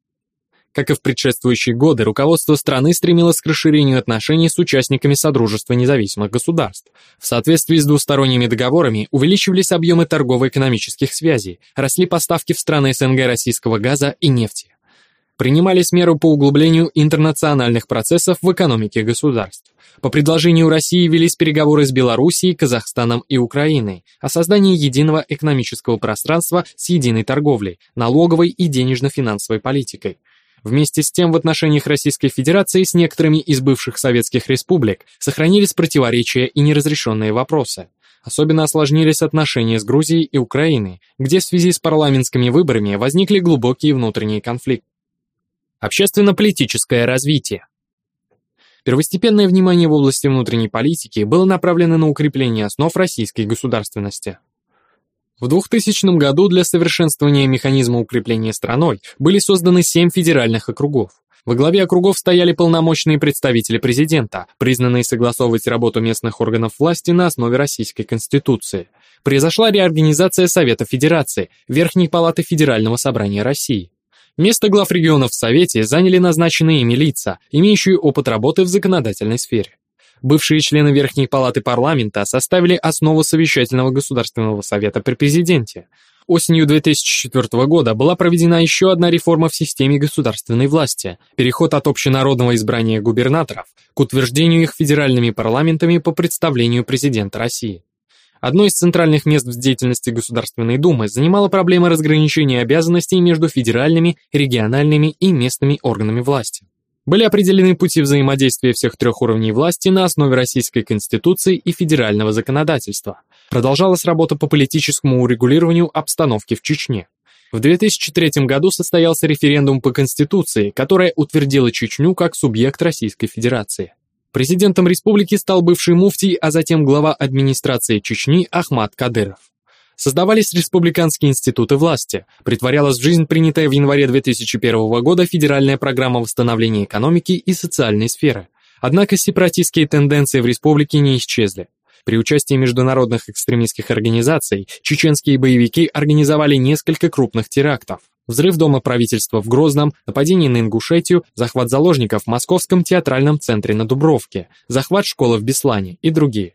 Как и в предшествующие годы, руководство страны стремилось к расширению отношений с участниками Содружества независимых государств. В соответствии с двусторонними договорами увеличивались объемы торгово-экономических связей, росли поставки в страны СНГ российского газа и нефти. Принимались меры по углублению интернациональных процессов в экономике государств. По предложению России велись переговоры с Белоруссией, Казахстаном и Украиной о создании единого экономического пространства с единой торговлей, налоговой и денежно-финансовой политикой. Вместе с тем в отношениях Российской Федерации с некоторыми из бывших советских республик сохранились противоречия и неразрешенные вопросы. Особенно осложнились отношения с Грузией и Украиной, где в связи с парламентскими выборами возникли глубокие внутренние конфликты. Общественно-политическое развитие. Первостепенное внимание в области внутренней политики было направлено на укрепление основ российской государственности. В 2000 году для совершенствования механизма укрепления страной были созданы семь федеральных округов. Во главе округов стояли полномочные представители президента, признанные согласовывать работу местных органов власти на основе Российской Конституции. Произошла реорганизация Совета Федерации, Верхней Палаты Федерального Собрания России. Место глав регионов в Совете заняли назначенные ими лица, имеющие опыт работы в законодательной сфере. Бывшие члены Верхней Палаты парламента составили основу совещательного Государственного совета при президенте. Осенью 2004 года была проведена еще одна реформа в системе государственной власти – переход от общенародного избрания губернаторов к утверждению их федеральными парламентами по представлению президента России. Одно из центральных мест в деятельности Государственной Думы занимала проблема разграничения обязанностей между федеральными, региональными и местными органами власти были определены пути взаимодействия всех трех уровней власти на основе Российской Конституции и федерального законодательства. Продолжалась работа по политическому урегулированию обстановки в Чечне. В 2003 году состоялся референдум по Конституции, которая утвердила Чечню как субъект Российской Федерации. Президентом республики стал бывший муфтий, а затем глава администрации Чечни Ахмад Кадыров. Создавались республиканские институты власти, притворялась в жизнь принятая в январе 2001 года федеральная программа восстановления экономики и социальной сферы. Однако сепаратистские тенденции в республике не исчезли. При участии международных экстремистских организаций чеченские боевики организовали несколько крупных терактов. Взрыв дома правительства в Грозном, нападение на Ингушетию, захват заложников в Московском театральном центре на Дубровке, захват школы в Беслане и другие.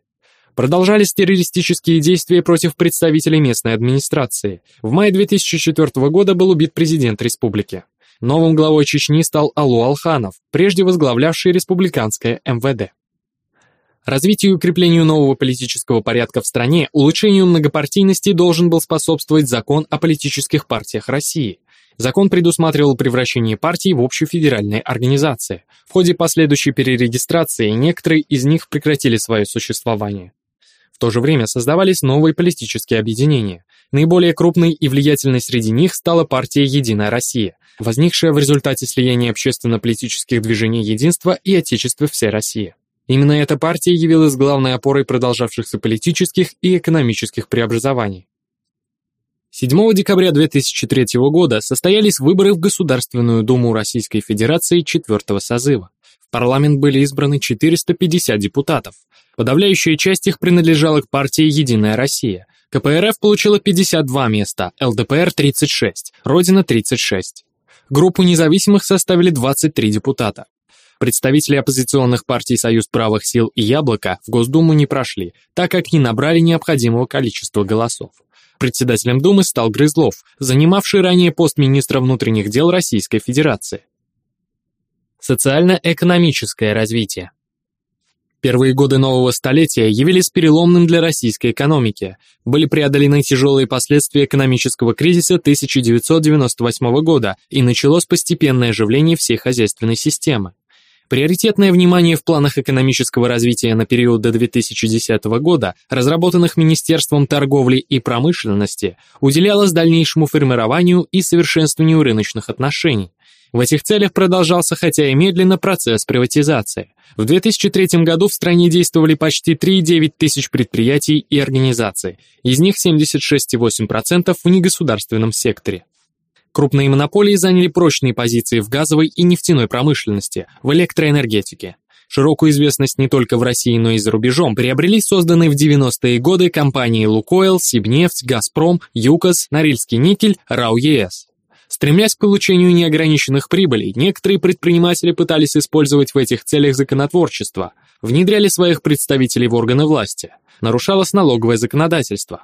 Продолжались террористические действия против представителей местной администрации. В мае 2004 года был убит президент республики. Новым главой Чечни стал Алу Алханов, прежде возглавлявший республиканское МВД. Развитию и укреплению нового политического порядка в стране, улучшению многопартийности должен был способствовать закон о политических партиях России. Закон предусматривал превращение партий в общефедеральные организации. В ходе последующей перерегистрации некоторые из них прекратили свое существование. То же время создавались новые политические объединения. Наиболее крупной и влиятельной среди них стала партия «Единая Россия», возникшая в результате слияния общественно-политических движений единства и Отечества всей России. Именно эта партия явилась главной опорой продолжавшихся политических и экономических преобразований. 7 декабря 2003 года состоялись выборы в Государственную Думу Российской Федерации четвертого созыва. В парламент были избраны 450 депутатов. Подавляющая часть их принадлежала к партии «Единая Россия». КПРФ получила 52 места, ЛДПР – 36, Родина – 36. Группу независимых составили 23 депутата. Представители оппозиционных партий «Союз правых сил» и «Яблоко» в Госдуму не прошли, так как не набрали необходимого количества голосов. Председателем Думы стал Грызлов, занимавший ранее пост министра внутренних дел Российской Федерации. Социально-экономическое развитие. Первые годы нового столетия явились переломным для российской экономики. Были преодолены тяжелые последствия экономического кризиса 1998 года и началось постепенное оживление всей хозяйственной системы. Приоритетное внимание в планах экономического развития на период до 2010 года, разработанных Министерством торговли и промышленности, уделялось дальнейшему формированию и совершенствованию рыночных отношений. В этих целях продолжался, хотя и медленно, процесс приватизации. В 2003 году в стране действовали почти 3,9 тысяч предприятий и организаций, из них 76,8% в негосударственном секторе. Крупные монополии заняли прочные позиции в газовой и нефтяной промышленности, в электроэнергетике. Широкую известность не только в России, но и за рубежом приобрели созданные в 90-е годы компании «Лукойл», «Сибнефть», «Газпром», «ЮКОС», «Норильский никель», «РАУ-ЕС». Стремясь к получению неограниченных прибылей, некоторые предприниматели пытались использовать в этих целях законотворчество, внедряли своих представителей в органы власти, нарушалось налоговое законодательство.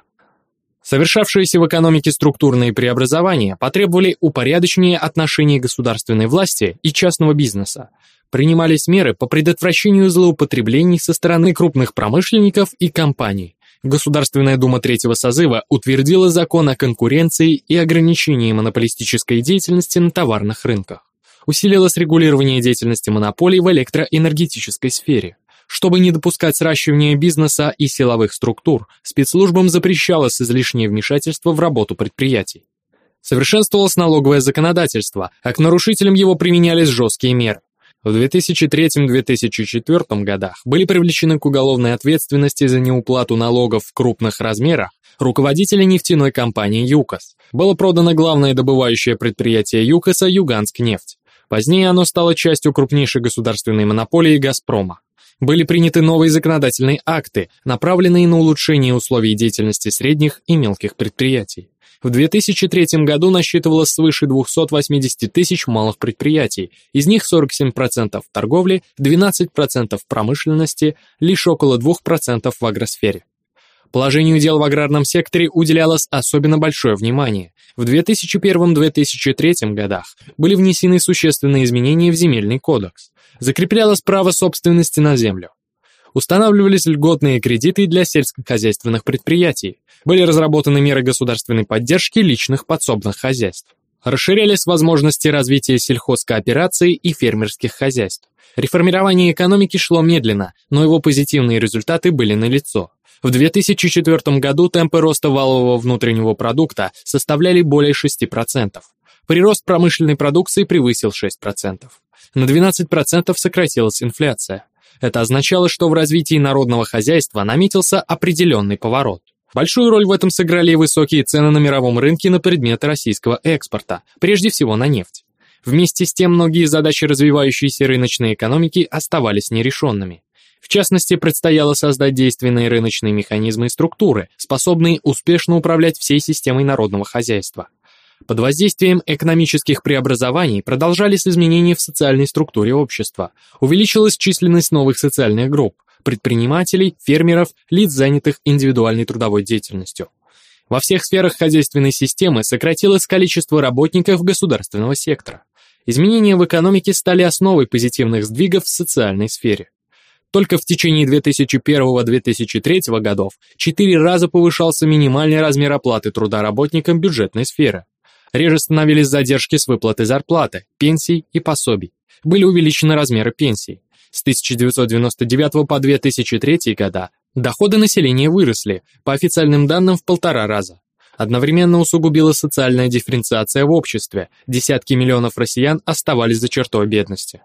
Совершавшиеся в экономике структурные преобразования потребовали упорядочения отношений государственной власти и частного бизнеса. Принимались меры по предотвращению злоупотреблений со стороны крупных промышленников и компаний. Государственная дума третьего созыва утвердила закон о конкуренции и ограничении монополистической деятельности на товарных рынках. Усилилось регулирование деятельности монополий в электроэнергетической сфере. Чтобы не допускать сращивания бизнеса и силовых структур, спецслужбам запрещалось излишнее вмешательство в работу предприятий. Совершенствовалось налоговое законодательство, а к нарушителям его применялись жесткие меры. В 2003-2004 годах были привлечены к уголовной ответственности за неуплату налогов в крупных размерах руководители нефтяной компании «ЮКОС». Было продано главное добывающее предприятие «ЮКОСа» «Юганск-нефть». Позднее оно стало частью крупнейшей государственной монополии «Газпрома» были приняты новые законодательные акты, направленные на улучшение условий деятельности средних и мелких предприятий. В 2003 году насчитывалось свыше 280 тысяч малых предприятий, из них 47% в торговле, 12% в промышленности, лишь около 2% в агросфере. Положению дел в аграрном секторе уделялось особенно большое внимание. В 2001-2003 годах были внесены существенные изменения в земельный кодекс закреплялось право собственности на землю. Устанавливались льготные кредиты для сельскохозяйственных предприятий, были разработаны меры государственной поддержки личных подсобных хозяйств. Расширялись возможности развития сельхозкооперации и фермерских хозяйств. Реформирование экономики шло медленно, но его позитивные результаты были налицо. В 2004 году темпы роста валового внутреннего продукта составляли более 6%. Прирост промышленной продукции превысил 6%. На 12% сократилась инфляция. Это означало, что в развитии народного хозяйства наметился определенный поворот. Большую роль в этом сыграли высокие цены на мировом рынке на предметы российского экспорта, прежде всего на нефть. Вместе с тем, многие задачи развивающейся рыночной экономики оставались нерешенными. В частности, предстояло создать действенные рыночные механизмы и структуры, способные успешно управлять всей системой народного хозяйства. Под воздействием экономических преобразований продолжались изменения в социальной структуре общества, увеличилась численность новых социальных групп, предпринимателей, фермеров, лиц, занятых индивидуальной трудовой деятельностью. Во всех сферах хозяйственной системы сократилось количество работников государственного сектора. Изменения в экономике стали основой позитивных сдвигов в социальной сфере. Только в течение 2001-2003 годов четыре раза повышался минимальный размер оплаты труда работникам бюджетной сферы. Реже становились задержки с выплатой зарплаты, пенсий и пособий. Были увеличены размеры пенсий. С 1999 по 2003 года доходы населения выросли, по официальным данным, в полтора раза. Одновременно усугубилась социальная дифференциация в обществе, десятки миллионов россиян оставались за чертой бедности.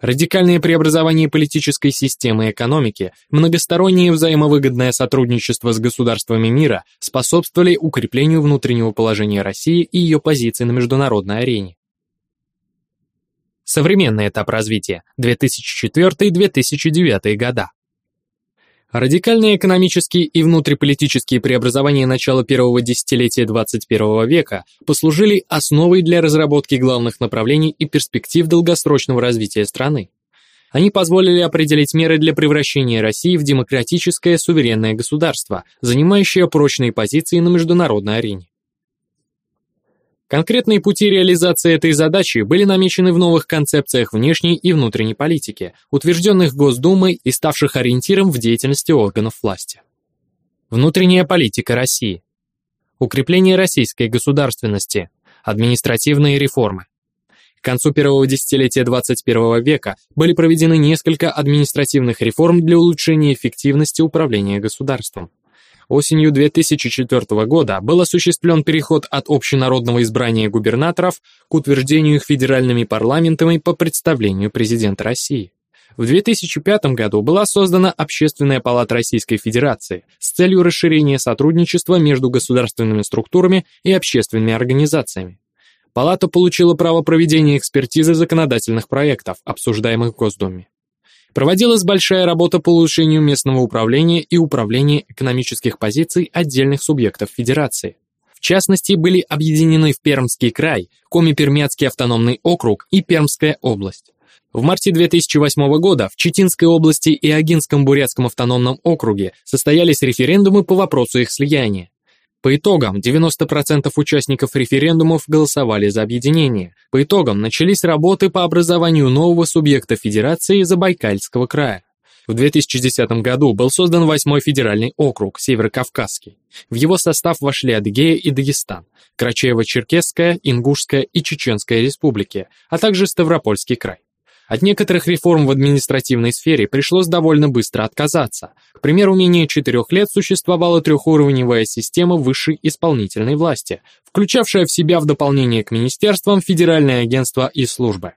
Радикальные преобразования политической системы и экономики, многостороннее взаимовыгодное сотрудничество с государствами мира способствовали укреплению внутреннего положения России и ее позиции на международной арене. Современный этап развития 2004-2009 года. Радикальные экономические и внутриполитические преобразования начала первого десятилетия 21 века послужили основой для разработки главных направлений и перспектив долгосрочного развития страны. Они позволили определить меры для превращения России в демократическое суверенное государство, занимающее прочные позиции на международной арене. Конкретные пути реализации этой задачи были намечены в новых концепциях внешней и внутренней политики, утвержденных Госдумой и ставших ориентиром в деятельности органов власти. Внутренняя политика России. Укрепление российской государственности. Административные реформы. К концу первого десятилетия 21 века были проведены несколько административных реформ для улучшения эффективности управления государством. Осенью 2004 года был осуществлен переход от общенародного избрания губернаторов к утверждению их федеральными парламентами по представлению президента России. В 2005 году была создана Общественная палата Российской Федерации с целью расширения сотрудничества между государственными структурами и общественными организациями. Палата получила право проведения экспертизы законодательных проектов, обсуждаемых в Госдуме. Проводилась большая работа по улучшению местного управления и управления экономических позиций отдельных субъектов Федерации. В частности, были объединены в Пермский край, Коми-Пермяцкий автономный округ и Пермская область. В марте 2008 года в Читинской области и Агинском бурятском автономном округе состоялись референдумы по вопросу их слияния. По итогам 90% участников референдумов голосовали за объединение. По итогам начались работы по образованию нового субъекта Федерации Забайкальского края. В 2010 году был создан восьмой федеральный округ, Северокавказский. В его состав вошли Адыгея и Дагестан, Карачаево-Черкесская, Ингушская и Чеченская республики, а также Ставропольский край. От некоторых реформ в административной сфере пришлось довольно быстро отказаться. К примеру, менее четырех лет существовала трехуровневая система высшей исполнительной власти, включавшая в себя в дополнение к министерствам федеральное агентство и службы.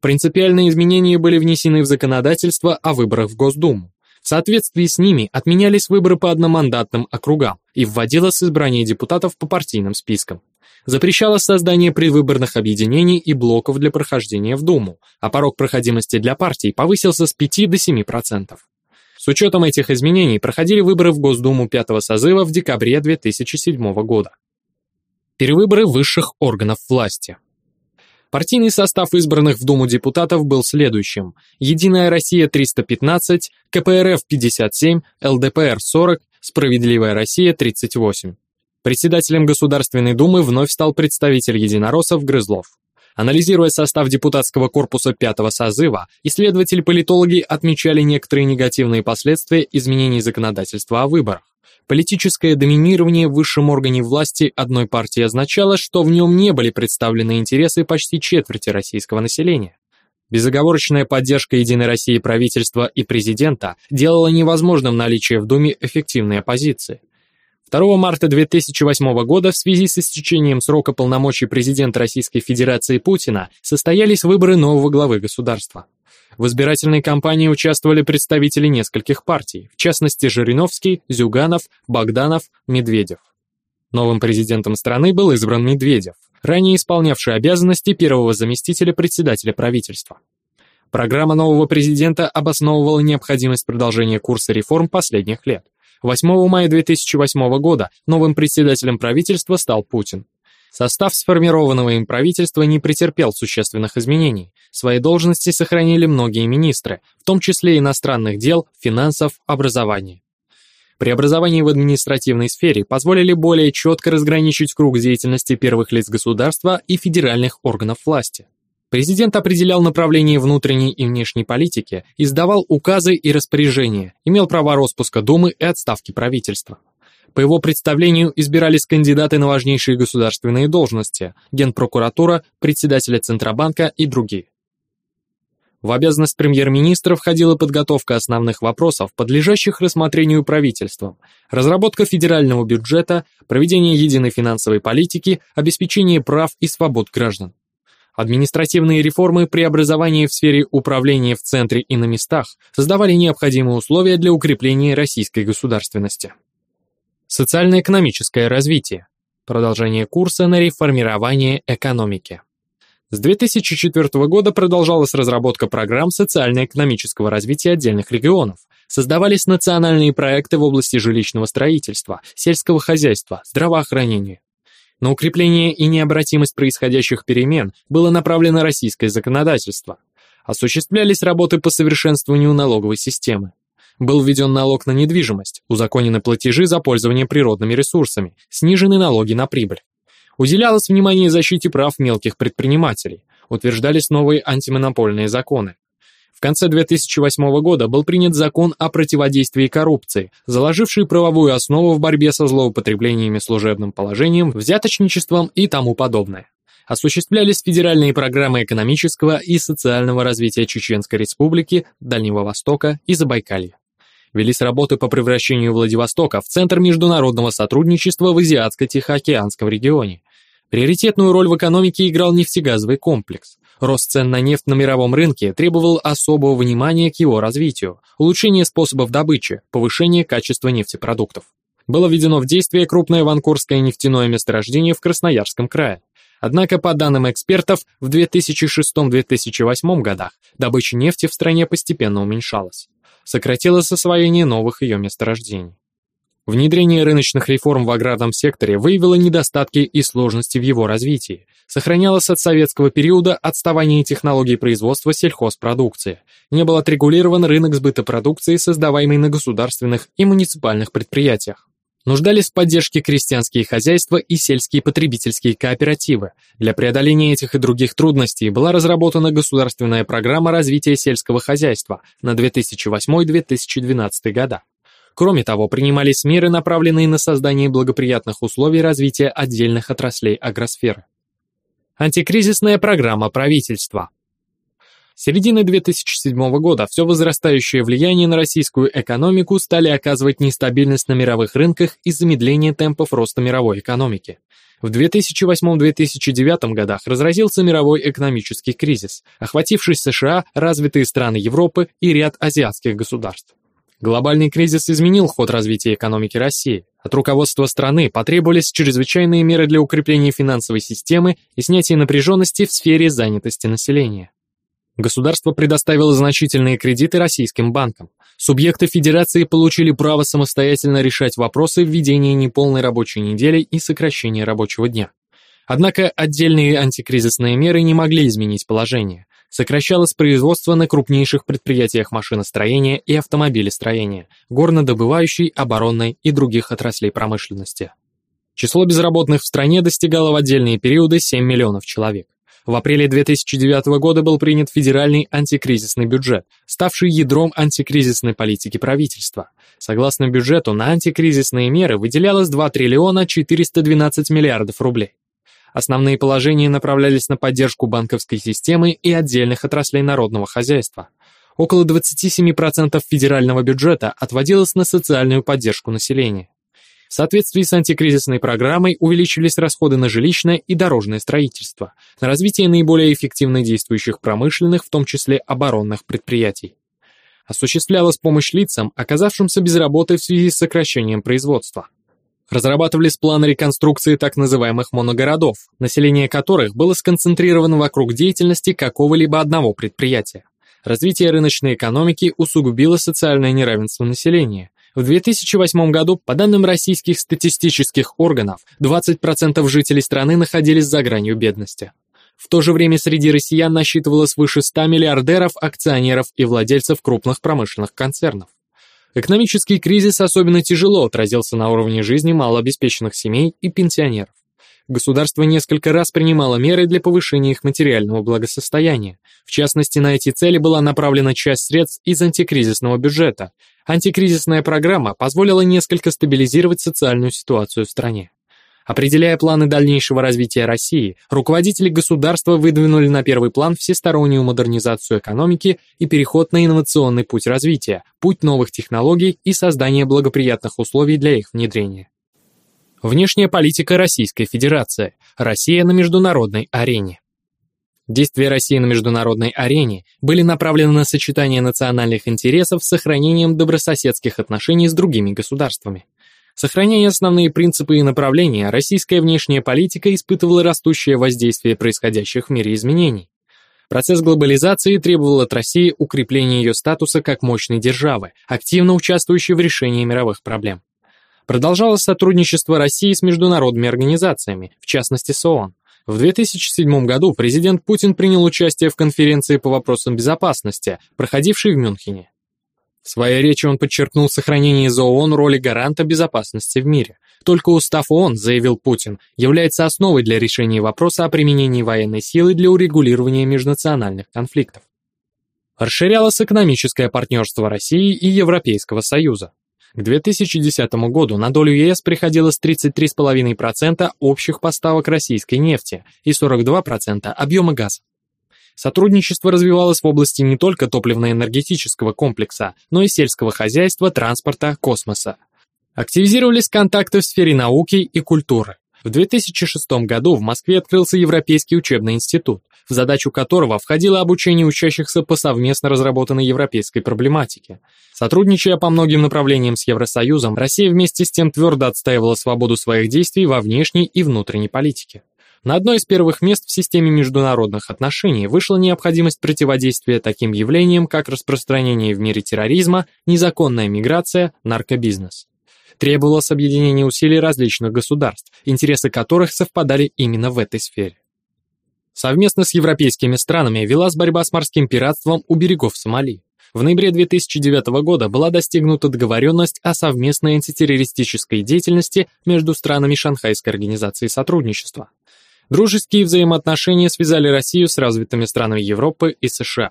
Принципиальные изменения были внесены в законодательство о выборах в Госдуму. В соответствии с ними отменялись выборы по одномандатным округам и вводилось избрание депутатов по партийным спискам запрещала создание предвыборных объединений и блоков для прохождения в Думу, а порог проходимости для партий повысился с 5 до 7%. С учетом этих изменений проходили выборы в Госдуму пятого созыва в декабре 2007 года. Перевыборы высших органов власти. Партийный состав избранных в Думу депутатов был следующим. Единая Россия 315, КПРФ 57, ЛДПР 40, Справедливая Россия 38. Председателем Государственной Думы вновь стал представитель единороссов Грызлов. Анализируя состав депутатского корпуса пятого созыва, исследователи-политологи отмечали некоторые негативные последствия изменений законодательства о выборах. Политическое доминирование в высшем органе власти одной партии означало, что в нем не были представлены интересы почти четверти российского населения. Безоговорочная поддержка Единой России правительства и президента делала невозможным наличие в Думе эффективной оппозиции. 2 марта 2008 года в связи с истечением срока полномочий президента Российской Федерации Путина состоялись выборы нового главы государства. В избирательной кампании участвовали представители нескольких партий, в частности Жириновский, Зюганов, Богданов, Медведев. Новым президентом страны был избран Медведев, ранее исполнявший обязанности первого заместителя председателя правительства. Программа нового президента обосновывала необходимость продолжения курса реформ последних лет. 8 мая 2008 года новым председателем правительства стал Путин. Состав сформированного им правительства не претерпел существенных изменений. Свои должности сохранили многие министры, в том числе иностранных дел, финансов, образования. Преобразования в административной сфере позволили более четко разграничить круг деятельности первых лиц государства и федеральных органов власти. Президент определял направление внутренней и внешней политики, издавал указы и распоряжения, имел права распуска Думы и отставки правительства. По его представлению избирались кандидаты на важнейшие государственные должности – генпрокуратура, председателя Центробанка и другие. В обязанность премьер-министра входила подготовка основных вопросов, подлежащих рассмотрению правительством, разработка федерального бюджета, проведение единой финансовой политики, обеспечение прав и свобод граждан. Административные реформы преобразования в сфере управления в центре и на местах создавали необходимые условия для укрепления российской государственности. Социально-экономическое развитие. Продолжение курса на реформирование экономики. С 2004 года продолжалась разработка программ социально-экономического развития отдельных регионов. Создавались национальные проекты в области жилищного строительства, сельского хозяйства, здравоохранения. На укрепление и необратимость происходящих перемен было направлено российское законодательство. Осуществлялись работы по совершенствованию налоговой системы. Был введен налог на недвижимость, узаконены платежи за пользование природными ресурсами, снижены налоги на прибыль. Уделялось внимание защите прав мелких предпринимателей, утверждались новые антимонопольные законы конце 2008 года был принят закон о противодействии коррупции, заложивший правовую основу в борьбе со злоупотреблениями служебным положением, взяточничеством и тому подобное. Осуществлялись федеральные программы экономического и социального развития Чеченской Республики, Дальнего Востока и Забайкалья. Велись работы по превращению Владивостока в центр международного сотрудничества в Азиатско-Тихоокеанском регионе. Приоритетную роль в экономике играл нефтегазовый комплекс. Рост цен на нефть на мировом рынке требовал особого внимания к его развитию, улучшения способов добычи, повышения качества нефтепродуктов. Было введено в действие крупное ванкурское нефтяное месторождение в Красноярском крае. Однако, по данным экспертов, в 2006-2008 годах добыча нефти в стране постепенно уменьшалась. Сократилось освоение новых ее месторождений. Внедрение рыночных реформ в аграрном секторе выявило недостатки и сложности в его развитии. Сохранялось от советского периода отставание технологий производства сельхозпродукции. Не был отрегулирован рынок сбыта продукции, создаваемой на государственных и муниципальных предприятиях. Нуждались в поддержке крестьянские хозяйства и сельские потребительские кооперативы. Для преодоления этих и других трудностей была разработана государственная программа развития сельского хозяйства на 2008-2012 года. Кроме того, принимались меры, направленные на создание благоприятных условий развития отдельных отраслей агросферы. Антикризисная программа правительства. С середины 2007 года все возрастающее влияние на российскую экономику стали оказывать нестабильность на мировых рынках и замедление темпов роста мировой экономики. В 2008-2009 годах разразился мировой экономический кризис, охвативший США, развитые страны Европы и ряд азиатских государств. Глобальный кризис изменил ход развития экономики России. От руководства страны потребовались чрезвычайные меры для укрепления финансовой системы и снятия напряженности в сфере занятости населения. Государство предоставило значительные кредиты российским банкам. Субъекты федерации получили право самостоятельно решать вопросы введения неполной рабочей недели и сокращения рабочего дня. Однако отдельные антикризисные меры не могли изменить положение сокращалось производство на крупнейших предприятиях машиностроения и автомобилестроения, горнодобывающей, оборонной и других отраслей промышленности. Число безработных в стране достигало в отдельные периоды 7 миллионов человек. В апреле 2009 года был принят федеральный антикризисный бюджет, ставший ядром антикризисной политики правительства. Согласно бюджету, на антикризисные меры выделялось 2 триллиона 412 миллиардов рублей. Основные положения направлялись на поддержку банковской системы и отдельных отраслей народного хозяйства. Около 27% федерального бюджета отводилось на социальную поддержку населения. В соответствии с антикризисной программой увеличились расходы на жилищное и дорожное строительство, на развитие наиболее эффективно действующих промышленных, в том числе оборонных предприятий. Осуществлялась помощь лицам, оказавшимся без работы в связи с сокращением производства. Разрабатывались планы реконструкции так называемых моногородов, население которых было сконцентрировано вокруг деятельности какого-либо одного предприятия. Развитие рыночной экономики усугубило социальное неравенство населения. В 2008 году, по данным российских статистических органов, 20% жителей страны находились за гранью бедности. В то же время среди россиян насчитывалось свыше 100 миллиардеров, акционеров и владельцев крупных промышленных концернов. Экономический кризис особенно тяжело отразился на уровне жизни малообеспеченных семей и пенсионеров. Государство несколько раз принимало меры для повышения их материального благосостояния. В частности, на эти цели была направлена часть средств из антикризисного бюджета. Антикризисная программа позволила несколько стабилизировать социальную ситуацию в стране. Определяя планы дальнейшего развития России, руководители государства выдвинули на первый план всестороннюю модернизацию экономики и переход на инновационный путь развития, путь новых технологий и создание благоприятных условий для их внедрения. Внешняя политика Российской Федерации. Россия на международной арене. Действия России на международной арене были направлены на сочетание национальных интересов с сохранением добрососедских отношений с другими государствами. Сохраняя основные принципы и направления, российская внешняя политика испытывала растущее воздействие происходящих в мире изменений. Процесс глобализации требовал от России укрепления ее статуса как мощной державы, активно участвующей в решении мировых проблем. Продолжалось сотрудничество России с международными организациями, в частности с ООН. В 2007 году президент Путин принял участие в конференции по вопросам безопасности, проходившей в Мюнхене. В своей речи он подчеркнул сохранение за ООН роли гаранта безопасности в мире. Только устав ООН, заявил Путин, является основой для решения вопроса о применении военной силы для урегулирования межнациональных конфликтов. Расширялось экономическое партнерство России и Европейского Союза. К 2010 году на долю ЕС приходилось 33,5% общих поставок российской нефти и 42% объема газа. Сотрудничество развивалось в области не только топливно-энергетического комплекса, но и сельского хозяйства, транспорта, космоса. Активизировались контакты в сфере науки и культуры. В 2006 году в Москве открылся Европейский учебный институт, в задачу которого входило обучение учащихся по совместно разработанной европейской проблематике. Сотрудничая по многим направлениям с Евросоюзом, Россия вместе с тем твердо отстаивала свободу своих действий во внешней и внутренней политике. На одно из первых мест в системе международных отношений вышла необходимость противодействия таким явлениям, как распространение в мире терроризма, незаконная миграция, наркобизнес. Требовалось объединение усилий различных государств, интересы которых совпадали именно в этой сфере. Совместно с европейскими странами велась борьба с морским пиратством у берегов Сомали. В ноябре 2009 года была достигнута договоренность о совместной антитеррористической деятельности между странами Шанхайской организации сотрудничества. Дружеские взаимоотношения связали Россию с развитыми странами Европы и США.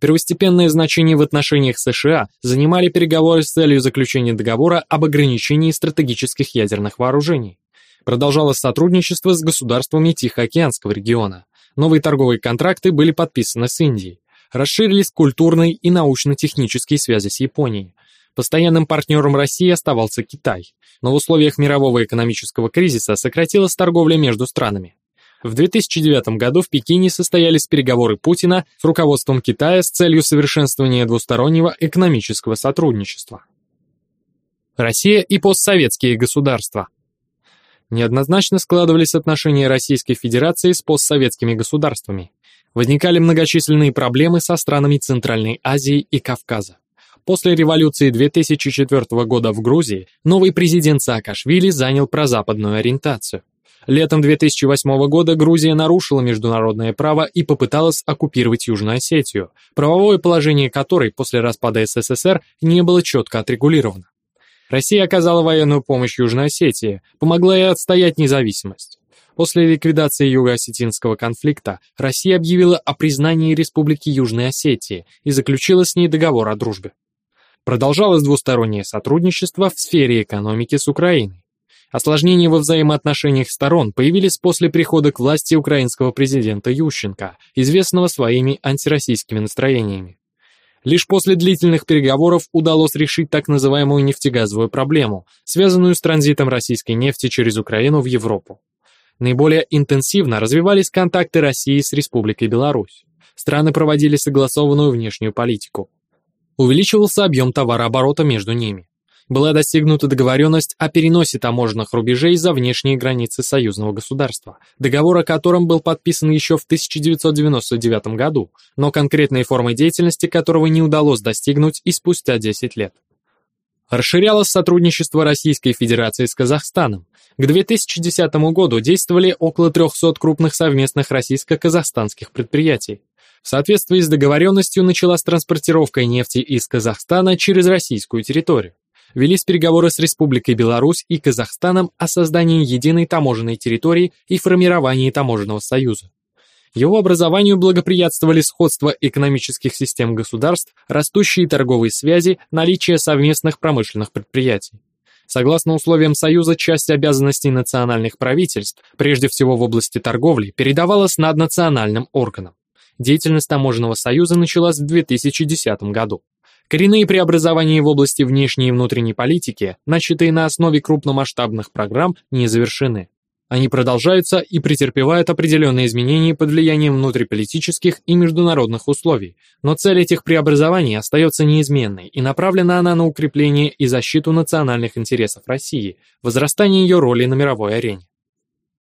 Первостепенное значение в отношениях США занимали переговоры с целью заключения договора об ограничении стратегических ядерных вооружений. Продолжалось сотрудничество с государствами Тихоокеанского региона. Новые торговые контракты были подписаны с Индией. Расширились культурные и научно-технические связи с Японией. Постоянным партнером России оставался Китай, но в условиях мирового экономического кризиса сократилась торговля между странами. В 2009 году в Пекине состоялись переговоры Путина с руководством Китая с целью совершенствования двустороннего экономического сотрудничества. Россия и постсоветские государства. Неоднозначно складывались отношения Российской Федерации с постсоветскими государствами. Возникали многочисленные проблемы со странами Центральной Азии и Кавказа. После революции 2004 года в Грузии новый президент Саакашвили занял прозападную ориентацию. Летом 2008 года Грузия нарушила международное право и попыталась оккупировать Южную Осетию, правовое положение которой после распада СССР не было четко отрегулировано. Россия оказала военную помощь Южной Осетии, помогла ей отстоять независимость. После ликвидации Юго-Осетинского конфликта Россия объявила о признании Республики Южной Осетии и заключила с ней договор о дружбе. Продолжалось двустороннее сотрудничество в сфере экономики с Украиной. Осложнения во взаимоотношениях сторон появились после прихода к власти украинского президента Ющенко, известного своими антироссийскими настроениями. Лишь после длительных переговоров удалось решить так называемую нефтегазовую проблему, связанную с транзитом российской нефти через Украину в Европу. Наиболее интенсивно развивались контакты России с Республикой Беларусь. Страны проводили согласованную внешнюю политику. Увеличивался объем товарооборота между ними была достигнута договоренность о переносе таможенных рубежей за внешние границы союзного государства, договор о котором был подписан еще в 1999 году, но конкретной формы деятельности которого не удалось достигнуть и спустя 10 лет. Расширялось сотрудничество Российской Федерации с Казахстаном. К 2010 году действовали около 300 крупных совместных российско-казахстанских предприятий. В соответствии с договоренностью началась транспортировка нефти из Казахстана через российскую территорию велись переговоры с Республикой Беларусь и Казахстаном о создании единой таможенной территории и формировании таможенного союза. Его образованию благоприятствовали сходство экономических систем государств, растущие торговые связи, наличие совместных промышленных предприятий. Согласно условиям Союза, часть обязанностей национальных правительств, прежде всего в области торговли, передавалась наднациональным органам. Деятельность Таможенного союза началась в 2010 году. Коренные преобразования в области внешней и внутренней политики, начатые на основе крупномасштабных программ, не завершены. Они продолжаются и претерпевают определенные изменения под влиянием внутриполитических и международных условий, но цель этих преобразований остается неизменной и направлена она на укрепление и защиту национальных интересов России, возрастание ее роли на мировой арене.